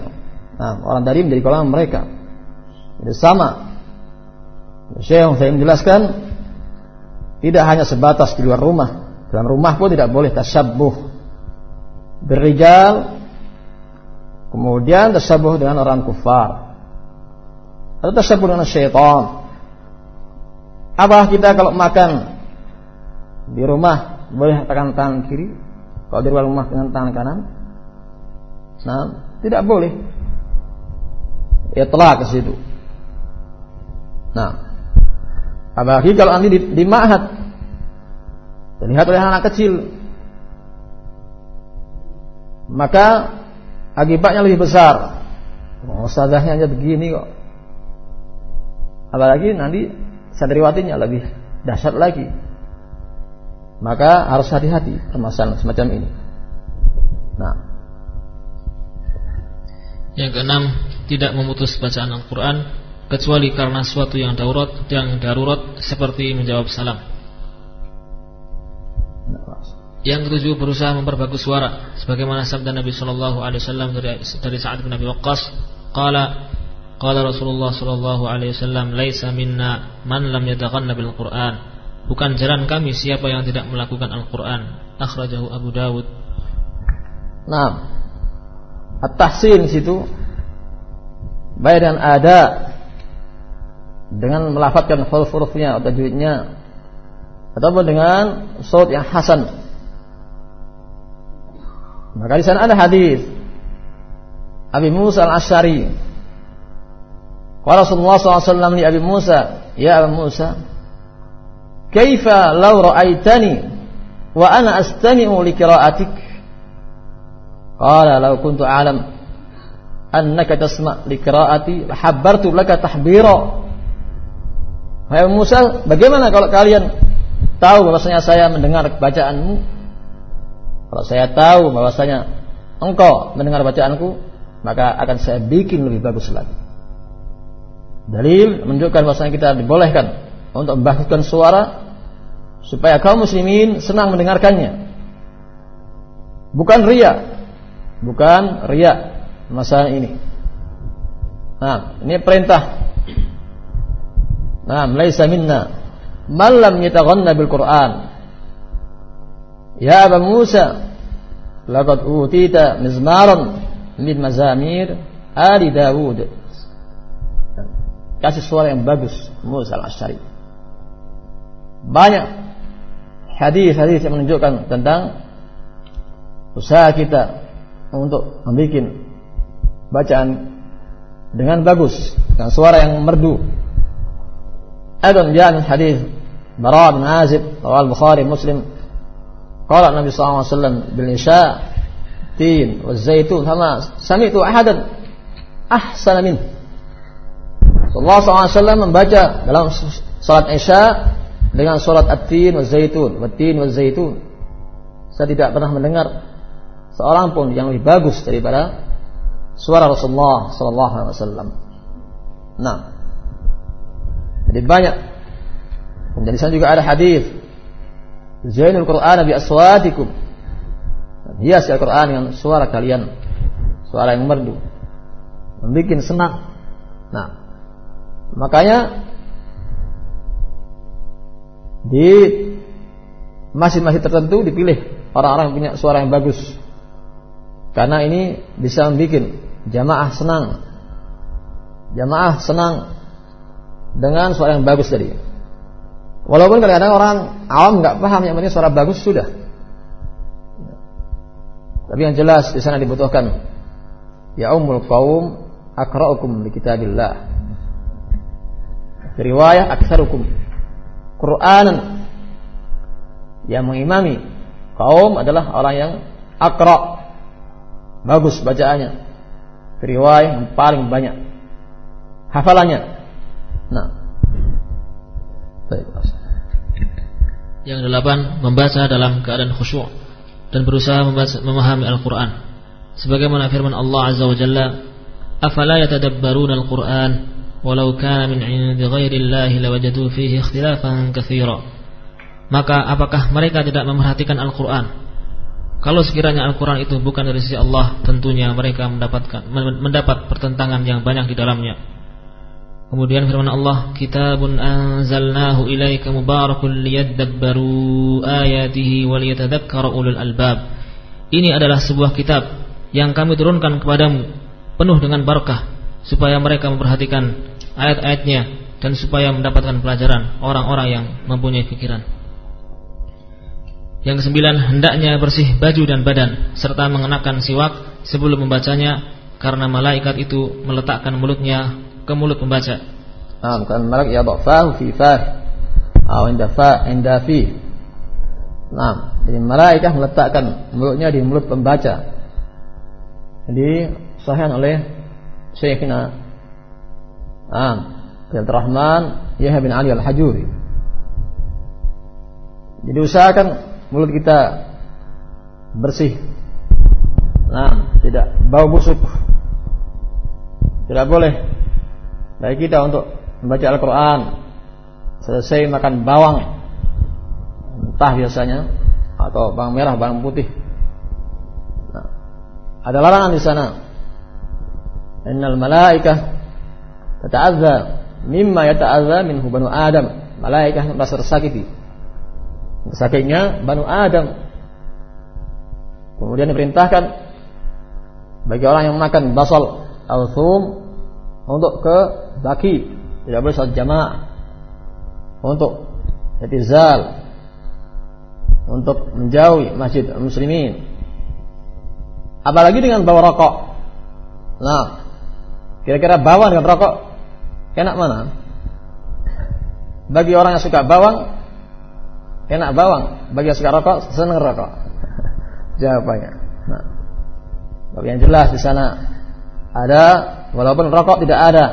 Nah, orang dari menjadi golongan mereka. Jadi sama. Syekh saya menjelaskan tidak hanya sebatas di luar rumah. Dalam rumah pun tidak boleh tashabbuh. Berijal Kemudian tersabuh dengan orang kufar. Atau tersabuh dengan syaitan. Apa kita kalau makan di rumah boleh tekan tangan kiri? Kalau di luar rumah dengan tangan kanan? Nah, tidak boleh. Ya telah ke situ. Nah, apalagi kalau nanti di, di ma'had terlihat oleh anak, -anak kecil maka akibatnya lebih besar. Oh, ustazahnya aja begini kok. Apalagi nanti santriwatinya lebih dahsyat lagi. Maka harus hati-hati permasalahan semacam ini. Nah. Yang keenam, tidak memutus bacaan Al-Quran kecuali karena suatu yang darurat, yang darurat seperti menjawab salam. Yang ketujuh berusaha memperbagus suara sebagaimana sabda Nabi sallallahu alaihi wasallam dari dari Sa'ad bin Abi Waqqas qala qala Rasulullah sallallahu alaihi wasallam laisa minna man lam yataghanna bil Qur'an bukan jalan kami siapa yang tidak melakukan Al-Qur'an? Akhrajahu Abu Dawud. Nah At-tahsin situ baik dengan ada dengan melafatkan huruf-hurufnya atau tajwidnya ataupun dengan saut yang hasan. Maka di sana ada hadis. Abi Musa al-Asy'ari. Qala Rasulullah SAW li Abi Musa, "Ya Abi Musa, kaifa law ra'aitani wa ana astami'u li qira'atik?" Qala law kuntu a'lam annaka tasma' li qira'ati habbartu laka tahbira. Hai Musa, bagaimana kalau kalian tahu bahwasanya saya mendengar bacaanmu kalau saya tahu bahwasanya engkau mendengar bacaanku, maka akan saya bikin lebih bagus lagi. Dalil menunjukkan bahwasanya kita dibolehkan untuk membahaskan suara supaya kaum muslimin senang mendengarkannya. Bukan ria. Bukan ria masalah ini. Nah, ini perintah. Nah, laisa minna man lam yataghanna bil Qur'an. Ya Abu Musa, laqad utita mizmaran min mazamir ali Dawud kasih suara yang bagus Musa al-Asy'ari. Banyak hadis-hadis yang menunjukkan tentang usaha kita untuk membuat bacaan dengan bagus dengan suara yang merdu. Adon jalan hadis Bara bin Azib rawal Bukhari Muslim qala Nabi wasallam bil isya tin wa zaitun fama sami'tu ahadan ahsana minhu Rasulullah SAW membaca dalam salat Isya dengan salat At-Tin wa Zaitun, At-Tin wa Zaitun. Saya tidak pernah mendengar seorang pun yang lebih bagus daripada suara Rasulullah sallallahu alaihi wasallam. Nah. Jadi banyak. Dan di sana juga ada hadis Zainul Quran bi aswatikum. Hias Al-Quran dengan suara kalian Suara yang merdu Membuat senang Nah Makanya di masjid-masjid tertentu dipilih orang-orang punya suara yang bagus. Karena ini bisa membuat jamaah senang. Jamaah senang dengan suara yang bagus tadi. Walaupun kadang-kadang orang awam nggak paham yang penting suara bagus sudah. Tapi yang jelas di sana dibutuhkan ya umul kaum akra'ukum li kitabillah riwayah aksarukum Qur'anan yang mengimami kaum adalah orang yang akra bagus bacaannya. Riwayah yang paling banyak. Hafalannya. Nah. Yang delapan membaca dalam keadaan khusyuk dan berusaha membaca, memahami Al-Quran. Sebagaimana firman Allah Azza wa Jalla afala yatadabbaruna Al-Quran walau kana min 'indi ghairillahi lawajadu fihi ikhtilafan katsira maka apakah mereka tidak memperhatikan Al-Qur'an? Kalau sekiranya Al-Qur'an itu bukan dari sisi Allah tentunya mereka mendapatkan mendapat pertentangan yang banyak di dalamnya. Kemudian firman Allah, "Kitabun anzalnahu ilaika mubarakun liyadabbaru ayatihi wa liyatadhakkara ulul albab." Ini adalah sebuah kitab yang kami turunkan kepadamu penuh dengan barakah supaya mereka memperhatikan ayat-ayatnya dan supaya mendapatkan pelajaran orang-orang yang mempunyai pikiran. Yang kesembilan, hendaknya bersih baju dan badan serta mengenakan siwak sebelum membacanya karena malaikat itu meletakkan mulutnya ke mulut pembaca. Ah, bukan malaikat ya fahu fi fah atau inda fa. Nah, jadi malaikat meletakkan mulutnya di mulut pembaca. Jadi sahih oleh Syekhina Ah, bin Rahman Yahya bin Ali Al-Hajuri. Jadi usahakan mulut kita bersih. Nah, tidak bau busuk. Tidak boleh bagi kita untuk membaca Al-Quran selesai makan bawang entah biasanya atau bawang merah, bawang putih. Nah, ada larangan di sana. Innal malaikah Tata'adza mimma yata'adza minhu banu Adam. Malaikat merasa tersakiti. Tersakitnya banu Adam. Kemudian diperintahkan bagi orang yang makan basal al-thum untuk ke baki, tidak boleh salat jamaah. Untuk itizal untuk menjauhi masjid muslimin. Apalagi dengan bawa rokok. Nah, kira-kira bawa dengan rokok Enak mana? Bagi orang yang suka bawang, enak bawang. Bagi yang suka rokok, senang rokok. (laughs) Jawabannya. Nah, tapi yang jelas di sana ada, walaupun rokok tidak ada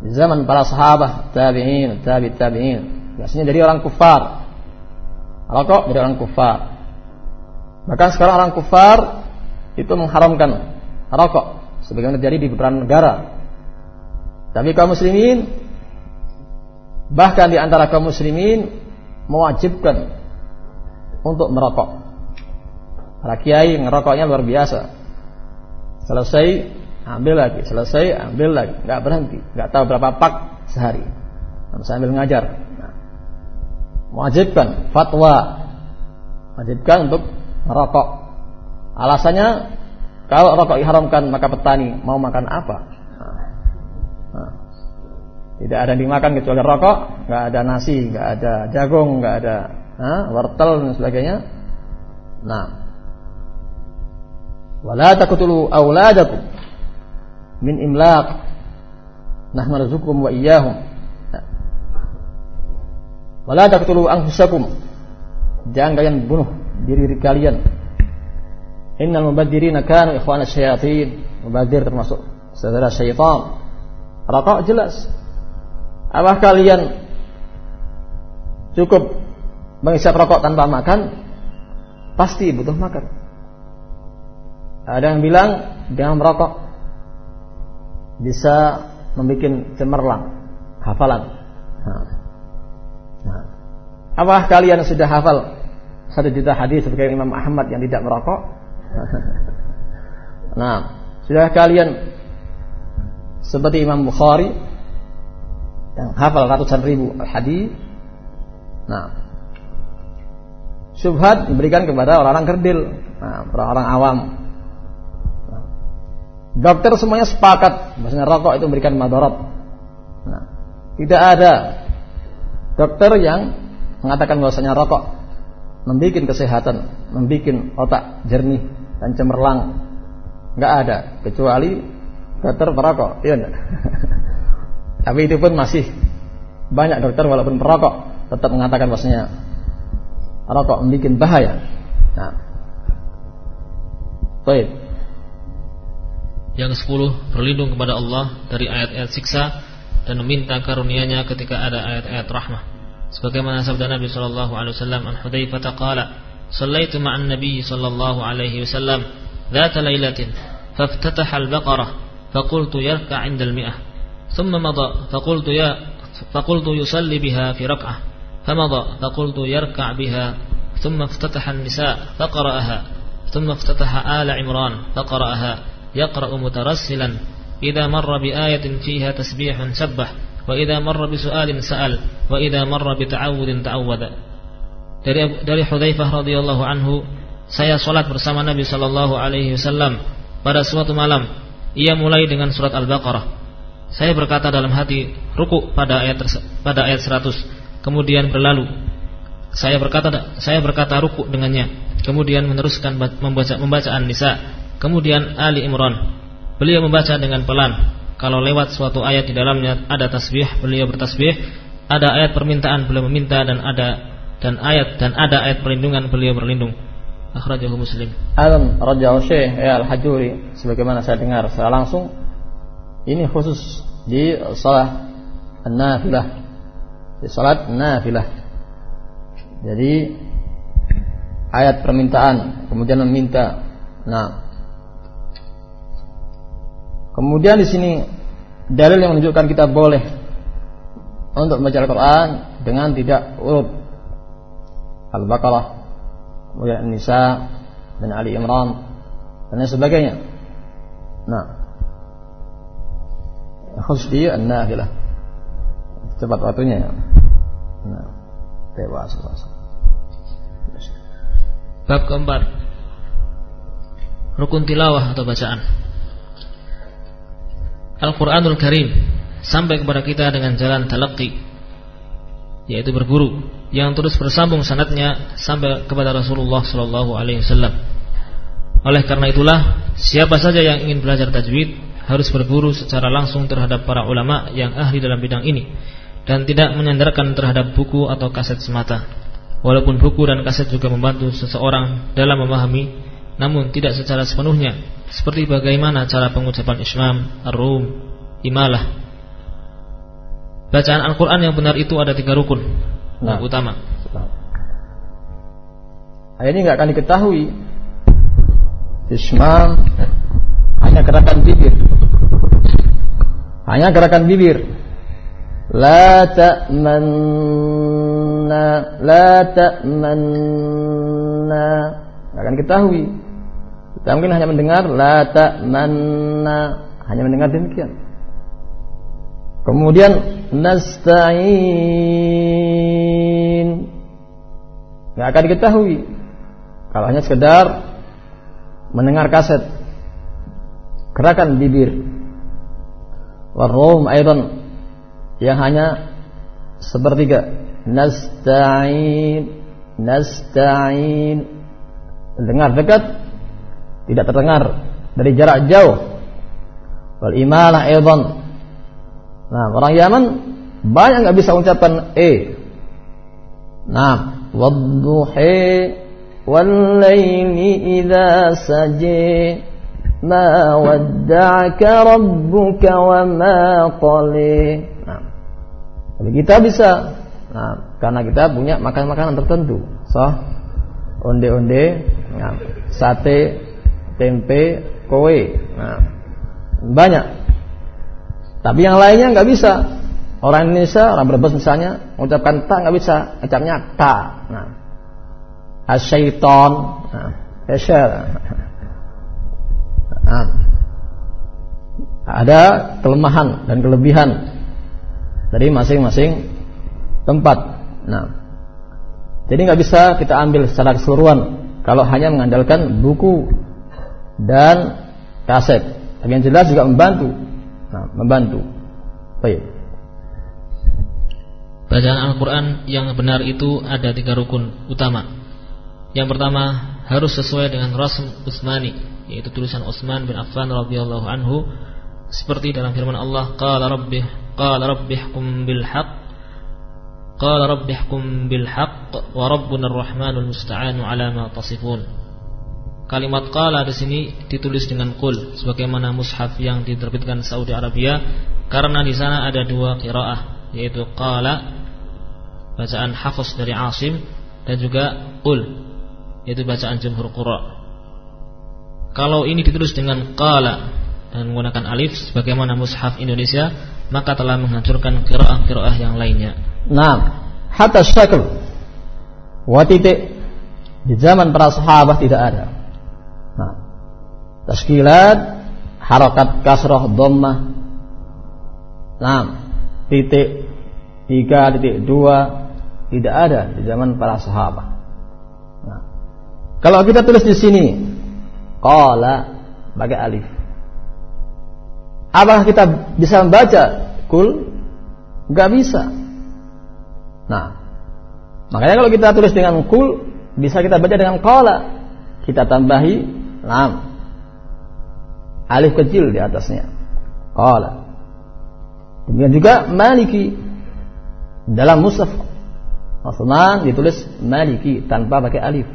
di zaman para sahabat, tabi'in, tabi tabi'in. Biasanya dari orang kufar. Rokok dari orang kufar. Bahkan sekarang orang kufar itu mengharamkan rokok sebagaimana terjadi di beberapa negara Tapi kaum muslimin bahkan di antara kaum muslimin mewajibkan untuk merokok. Para kiai ngerokoknya luar biasa. Selesai ambil lagi, selesai ambil lagi, nggak berhenti, nggak tahu berapa pak sehari. Sambil ngajar. Nah, mewajibkan fatwa, wajibkan untuk merokok. Alasannya kalau rokok diharamkan maka petani mau makan apa? Nah, tidak ada yang dimakan kecuali rokok, nggak ada nasi, nggak ada jagung, nggak ada nah, wortel dan sebagainya. Nah, wala taqtulu auladakum min imlaq nahnu narzuqukum wa iyyahum. Nah. Wala taqtulu anfusakum. Jangan kalian bunuh diri, diri kalian. Innal mubadzirina kanu ikhwana syayatin. Mubadzir termasuk saudara syaitan. Rokok jelas apa kalian cukup mengisap rokok tanpa makan? Pasti butuh makan. Ada yang bilang dengan merokok bisa membuat cemerlang hafalan. Nah. Nah. Apa kalian sudah hafal satu juta hadis sebagai Imam Ahmad yang tidak merokok? (laughs) nah, sudah kalian seperti Imam Bukhari yang hafal ratusan ribu hadis. Nah, syubhat diberikan kepada orang-orang kerdil, nah, orang-orang awam. Nah, dokter semuanya sepakat bahwasanya rokok itu memberikan madarat. Nah, tidak ada dokter yang mengatakan bahwasanya rokok membuat kesehatan, membuat otak jernih dan cemerlang. Enggak ada kecuali dokter perokok, iya (laughs) Tapi itu pun masih banyak dokter walaupun perokok tetap mengatakan bahwasanya rokok membuat bahaya. Nah. Baik. Yang sepuluh berlindung kepada Allah dari ayat-ayat siksa dan meminta karunia-Nya ketika ada ayat-ayat rahmah. Sebagaimana sabda Nabi sallallahu alaihi wasallam an Hudzaifah qala, "Shallaitu ma'an Nabi sallallahu alaihi wasallam ذات ليلة فافتتح البقرة فقلت يركع عند المئة ثم مضى فقلت يا فقلت يصلي بها في ركعة فمضى فقلت يركع بها ثم افتتح النساء فقرأها ثم افتتح آل عمران فقرأها يقرأ مترسلا إذا مر بآية فيها تسبيح سبح وإذا مر بسؤال سأل وإذا مر بتعود تعود. Dari dari Hudzaifah radhiyallahu anhu saya salat bersama Nabi sallallahu alaihi wasallam pada suatu malam ia mulai dengan surat Al-Baqarah Saya berkata dalam hati ruku pada ayat pada ayat 100 kemudian berlalu. Saya berkata saya berkata ruku dengannya. Kemudian meneruskan membaca pembacaan Nisa, kemudian Ali Imran. Beliau membaca dengan pelan. Kalau lewat suatu ayat di dalamnya ada tasbih, beliau bertasbih. Ada ayat permintaan, beliau meminta dan ada dan ayat dan ada ayat perlindungan, beliau berlindung. Akhrajahu Muslim. Alam rajahu Syekh ya Al-Hajuri sebagaimana saya dengar secara langsung ini khusus di salat nafilah. Di salat nafilah. Jadi ayat permintaan, kemudian meminta. Nah, kemudian di sini dalil yang menunjukkan kita boleh untuk membaca Al-Quran dengan tidak urut Al-Baqarah, kemudian Nisa dan Ali Imran dan sebagainya. Nah, khusus dia nafilah cepat waktunya. Ya nah tewas. Bab keempat. Rukun tilawah atau bacaan. Al-Quranul Karim. Sampai kepada kita dengan jalan talaqi yaitu berguru yang terus bersambung sanatnya sampai kepada Rasulullah Shallallahu Alaihi Wasallam. Oleh karena itulah siapa saja yang ingin belajar tajwid harus berguru secara langsung terhadap para ulama yang ahli dalam bidang ini dan tidak menyandarkan terhadap buku atau kaset semata. Walaupun buku dan kaset juga membantu seseorang dalam memahami, namun tidak secara sepenuhnya. Seperti bagaimana cara pengucapan Islam, Ar-Rum, Imalah. Bacaan Al-Quran yang benar itu ada tiga rukun nah, yang utama. Ini nggak akan diketahui. Islam hanya gerakan bibir Hanya gerakan bibir. La ta'manna la ta'manna akan ketahui. Kita mungkin hanya mendengar la ta'manna hanya mendengar demikian. Kemudian nasta'in. Nggak akan diketahui. Kalau hanya sekedar mendengar kaset gerakan bibir. Warrum aidan yang hanya sepertiga. Nasta'in. Nasta'in. Dengar dekat tidak terdengar dari jarak jauh. Wal imalah aidan Nah, orang Yaman banyak nggak bisa ucapan e. Nah, wadduhi wal laili idza saji ma wadda'aka rabbuka wa ma qali. Nah, tapi kita bisa Nah, karena kita punya makan-makanan tertentu. So, onde-onde, nah, sate, tempe, kowe. Nah, banyak tapi yang lainnya nggak bisa. Orang Indonesia, orang Brebes misalnya, mengucapkan ta nggak bisa, ucapnya ta. Nah, asyaiton, nah, Nah, ada kelemahan dan kelebihan dari masing-masing tempat. Nah, jadi nggak bisa kita ambil secara keseluruhan kalau hanya mengandalkan buku dan kaset. Tapi yang jelas juga membantu membantu. Baik. Bacaan Al-Quran yang benar itu ada tiga rukun utama. Yang pertama harus sesuai dengan Rasul Utsmani, yaitu tulisan Utsman bin Affan radhiyallahu anhu, seperti dalam firman Allah, "Qala rabbih qala rabbihkum bil haqq qala rabbihkum bil haqq wa rabbuna ar-rahmanul musta'anu ala ma tasifun." Kalimat qala di sini ditulis dengan kul sebagaimana mushaf yang diterbitkan Saudi Arabia karena di sana ada dua qiraah yaitu qala bacaan hafaz dari Asim dan juga kul yaitu bacaan jumhur qura. Kalau ini ditulis dengan qala dan menggunakan alif sebagaimana mushaf Indonesia maka telah menghancurkan qiraah-qiraah yang lainnya. Nah, hatta syakl wa titik di zaman para sahabat tidak ada. Taskilat harakat kasroh dhammah. Nah, titik tiga titik dua tidak ada di zaman para sahabat. Nah, kalau kita tulis di sini qala pakai alif. Apakah kita bisa membaca kul? Gak bisa. Nah, makanya kalau kita tulis dengan kul, bisa kita baca dengan qala. Kita tambahi Naam. Alif kecil di atasnya. Qala. Demikian juga Maliki dalam mushaf Utsman ditulis Maliki tanpa pakai alif.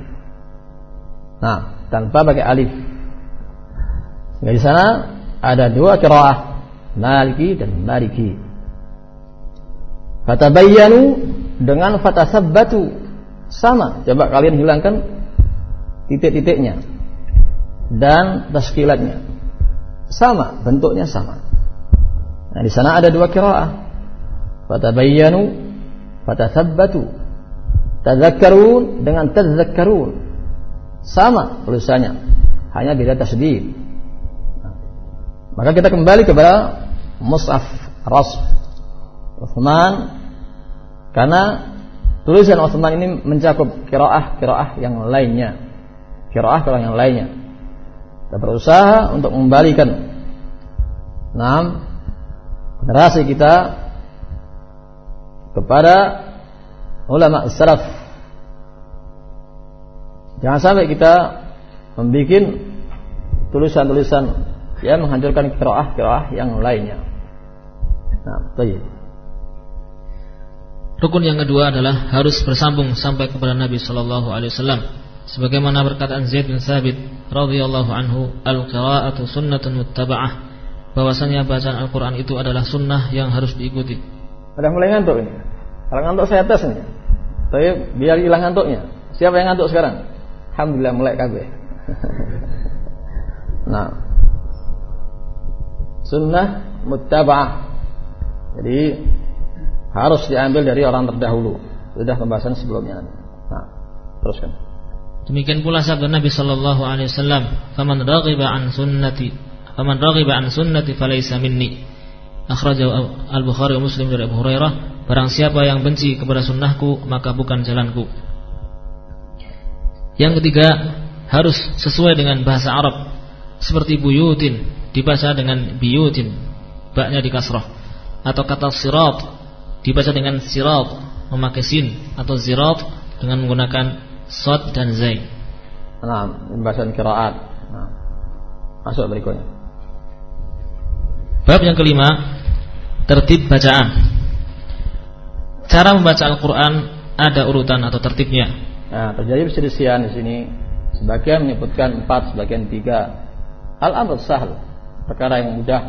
Nah, tanpa pakai alif. Sehingga di sana ada dua qiraah, Maliki dan Maliki. Fatabayyanu dengan fatasabbatu sama. Coba kalian hilangkan titik-titiknya dan taskilatnya sama bentuknya sama. Nah di sana ada dua kiraah fatabayyanu fatathabbatu. Tadzakkarun dengan tadzakkarun. Sama tulisannya. Hanya beda tasdid. Maka kita kembali kepada mushaf Rasf Uthman. Karena tulisan Uthman ini mencakup kiraah kiraah yang lainnya. Kiraah kiraah yang lainnya kita berusaha untuk mengembalikan enam generasi kita kepada ulama salaf. Jangan sampai kita membuat tulisan-tulisan yang menghancurkan kiraah-kiraah yang lainnya. Nah, baik. Rukun yang kedua adalah harus bersambung sampai kepada Nabi Shallallahu Alaihi Wasallam sebagaimana perkataan Zaid bin Sabit radhiyallahu anhu al-qira'atu sunnatun muttaba'ah bahwasanya bacaan Al-Qur'an itu adalah sunnah yang harus diikuti. Ada mulai ngantuk ini. Kalau ngantuk saya tes ini. Tapi biar hilang ngantuknya. Siapa yang ngantuk sekarang? Alhamdulillah mulai KB. (laughs) nah. Sunnah muttaba'ah. Jadi harus diambil dari orang terdahulu. Sudah pembahasan sebelumnya. Nah, teruskan. Demikian pula sabda Nabi sallallahu alaihi wasallam, "Faman raghiba an sunnati, faman raghiba an sunnati falaysa minni." Akhrajahu Al-Bukhari Muslim dari Abu Hurairah, barang siapa yang benci kepada sunnahku, maka bukan jalanku. Yang ketiga, harus sesuai dengan bahasa Arab. Seperti buyutin dibaca dengan biyutin, baknya di kasrah. Atau kata sirat dibaca dengan sirat memakai sin atau zirat dengan menggunakan Sod dan Zai. Nah, pembahasan kiraat. Nah, masuk berikutnya. Bab yang kelima, tertib bacaan. Cara membaca Al-Quran ada urutan atau tertibnya. Nah, terjadi perselisihan di sini. Sebagian menyebutkan empat, sebagian tiga. Al-amr sahal, perkara yang mudah.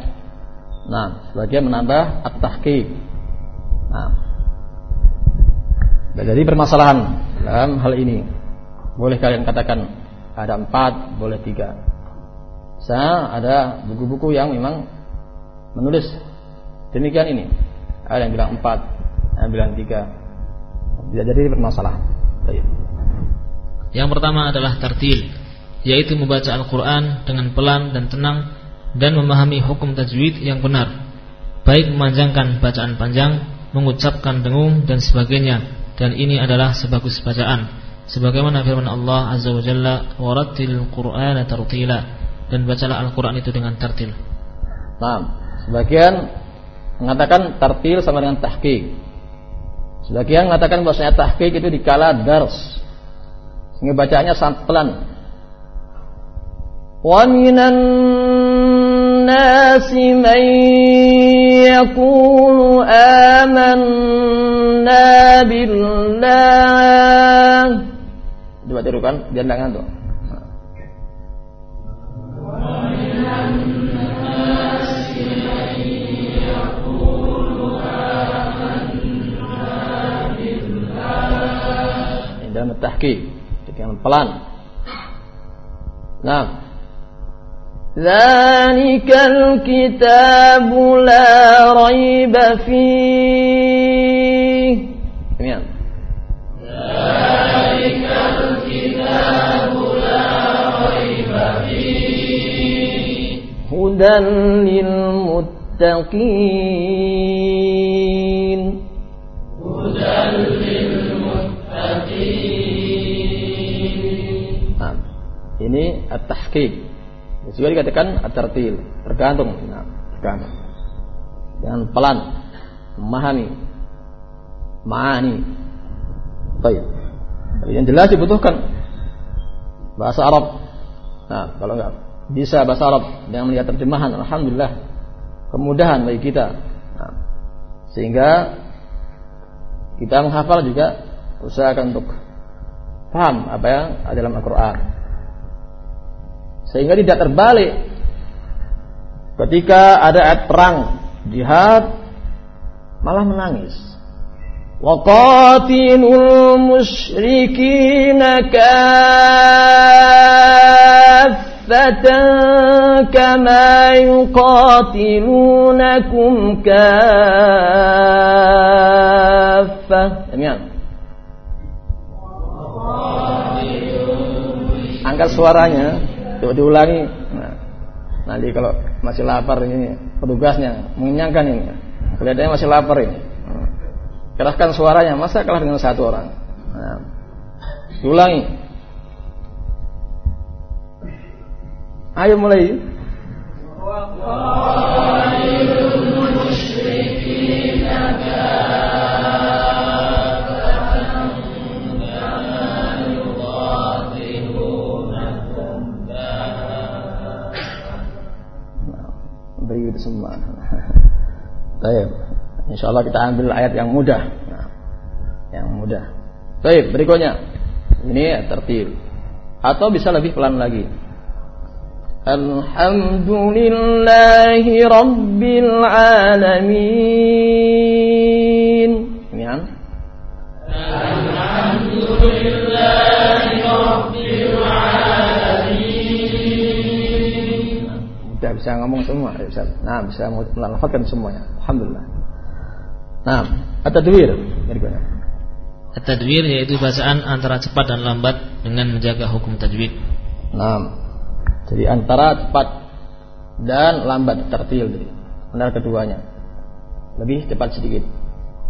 Nah, sebagian menambah at-tahqiq. Nah, jadi permasalahan dalam hal ini. Boleh kalian katakan ada empat, boleh tiga. Saya ada buku-buku yang memang menulis demikian ini. Ada yang bilang empat, ada yang bilang tiga. Tidak jadi permasalahan. Yang pertama adalah tartil, yaitu membaca Al-Quran dengan pelan dan tenang dan memahami hukum tajwid yang benar, baik memanjangkan bacaan panjang, mengucapkan dengung dan sebagainya dan ini adalah sebagus bacaan sebagaimana firman Allah azza wa jalla warattil qur'ana tartila dan bacalah Al-Qur'an itu dengan tartil. Nah, sebagian mengatakan tartil sama dengan tahqiq. Sebagian mengatakan bahwasanya tahqiq itu dikala dars. Sehingga bacaannya pelan. Wa minan nasi man yaqulu amanna billah coba tirukan biar enggak ngantuk dalam tahqiq dengan pelan. Nah, ذلك الكتاب لا ريب فيه. Demikian. ذلك الكتاب لا ريب فيه هدى للمتقين. هدى للمتقين nah, ini at-tahqiq juga dikatakan at-tartil, tergantung. Nah, tergantung. Jangan pelan memahami ma'ani. Baik. Yang jelas dibutuhkan bahasa Arab. Nah, kalau enggak bisa bahasa Arab dengan melihat terjemahan, alhamdulillah kemudahan bagi kita. Nah, sehingga kita menghafal juga usahakan untuk paham apa yang ada dalam Al-Qur'an sehingga tidak terbalik. Ketika ada ayat perang jihad malah menangis. Waqatilul musyrikin kaffatan kama yuqatilunakum angkat suaranya Coba diulangi. Nah, nanti kalau masih lapar ini petugasnya mengenyangkan ini. Kelihatannya masih lapar ini. Keraskan suaranya, masa kalah dengan satu orang. Nah, diulangi. Ayo mulai. itu Insyaallah kita ambil ayat yang mudah. Nah, yang mudah. Baik, berikutnya. Ini tertib. Atau bisa lebih pelan lagi. Alhamdulillahi Rabbil Alamin. Ini kan? Alhamdulillahi bisa ngomong semua, bisa. Nah, bisa melafalkan semuanya. Alhamdulillah. Nah, at-tadwir berikutnya. At-tadwir yaitu bacaan antara cepat dan lambat dengan menjaga hukum tajwid. Nah, jadi antara cepat dan lambat tertil jadi antara keduanya. Lebih cepat sedikit.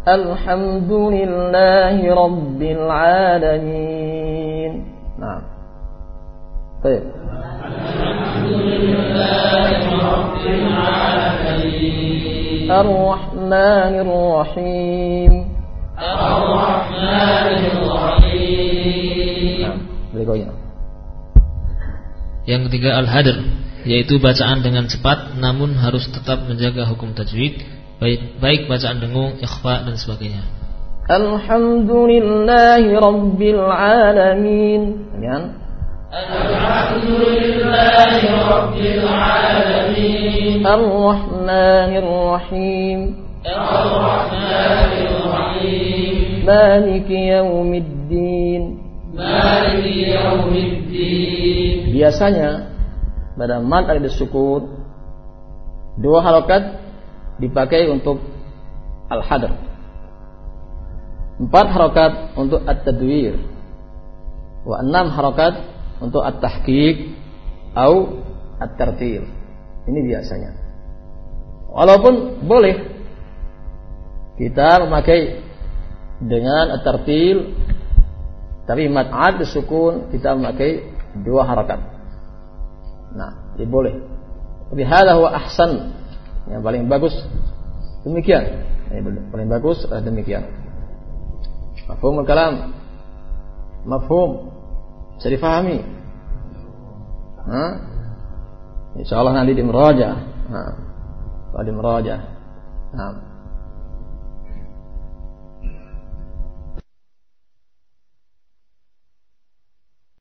Alhamdulillahi Rabbil Alamin. Nah. Baik. Alhamdulillahi Rabbil Alamin. Nah, berikutnya. Yang ketiga al-hadr yaitu bacaan dengan cepat namun harus tetap menjaga hukum tajwid baik baik bacaan dengung, ikhfa dan sebagainya. Alhamdulillahi rabbil alamin. Rabbil alamin. Ar-Rahmanir Rahim. Ar-Rahmanir Rahim. Maliki yaumiddin. Maliki yaumiddin biasanya pada mad ada sukun dua harokat dipakai untuk al-hadr empat harokat untuk at-tadwir wa enam harokat untuk at-tahqiq atau at-tartil ini biasanya walaupun boleh kita memakai dengan at-tartil tapi ad sukun kita memakai dua harakat. Nah, ini boleh. Tapi hadha huwa ahsan. Yang paling bagus demikian. Yang paling bagus demikian. Mafhum kalam. Mafhum. Bisa difahami. Nah, insya Allah nanti di meraja. Nah, kalau di meraja. Nah,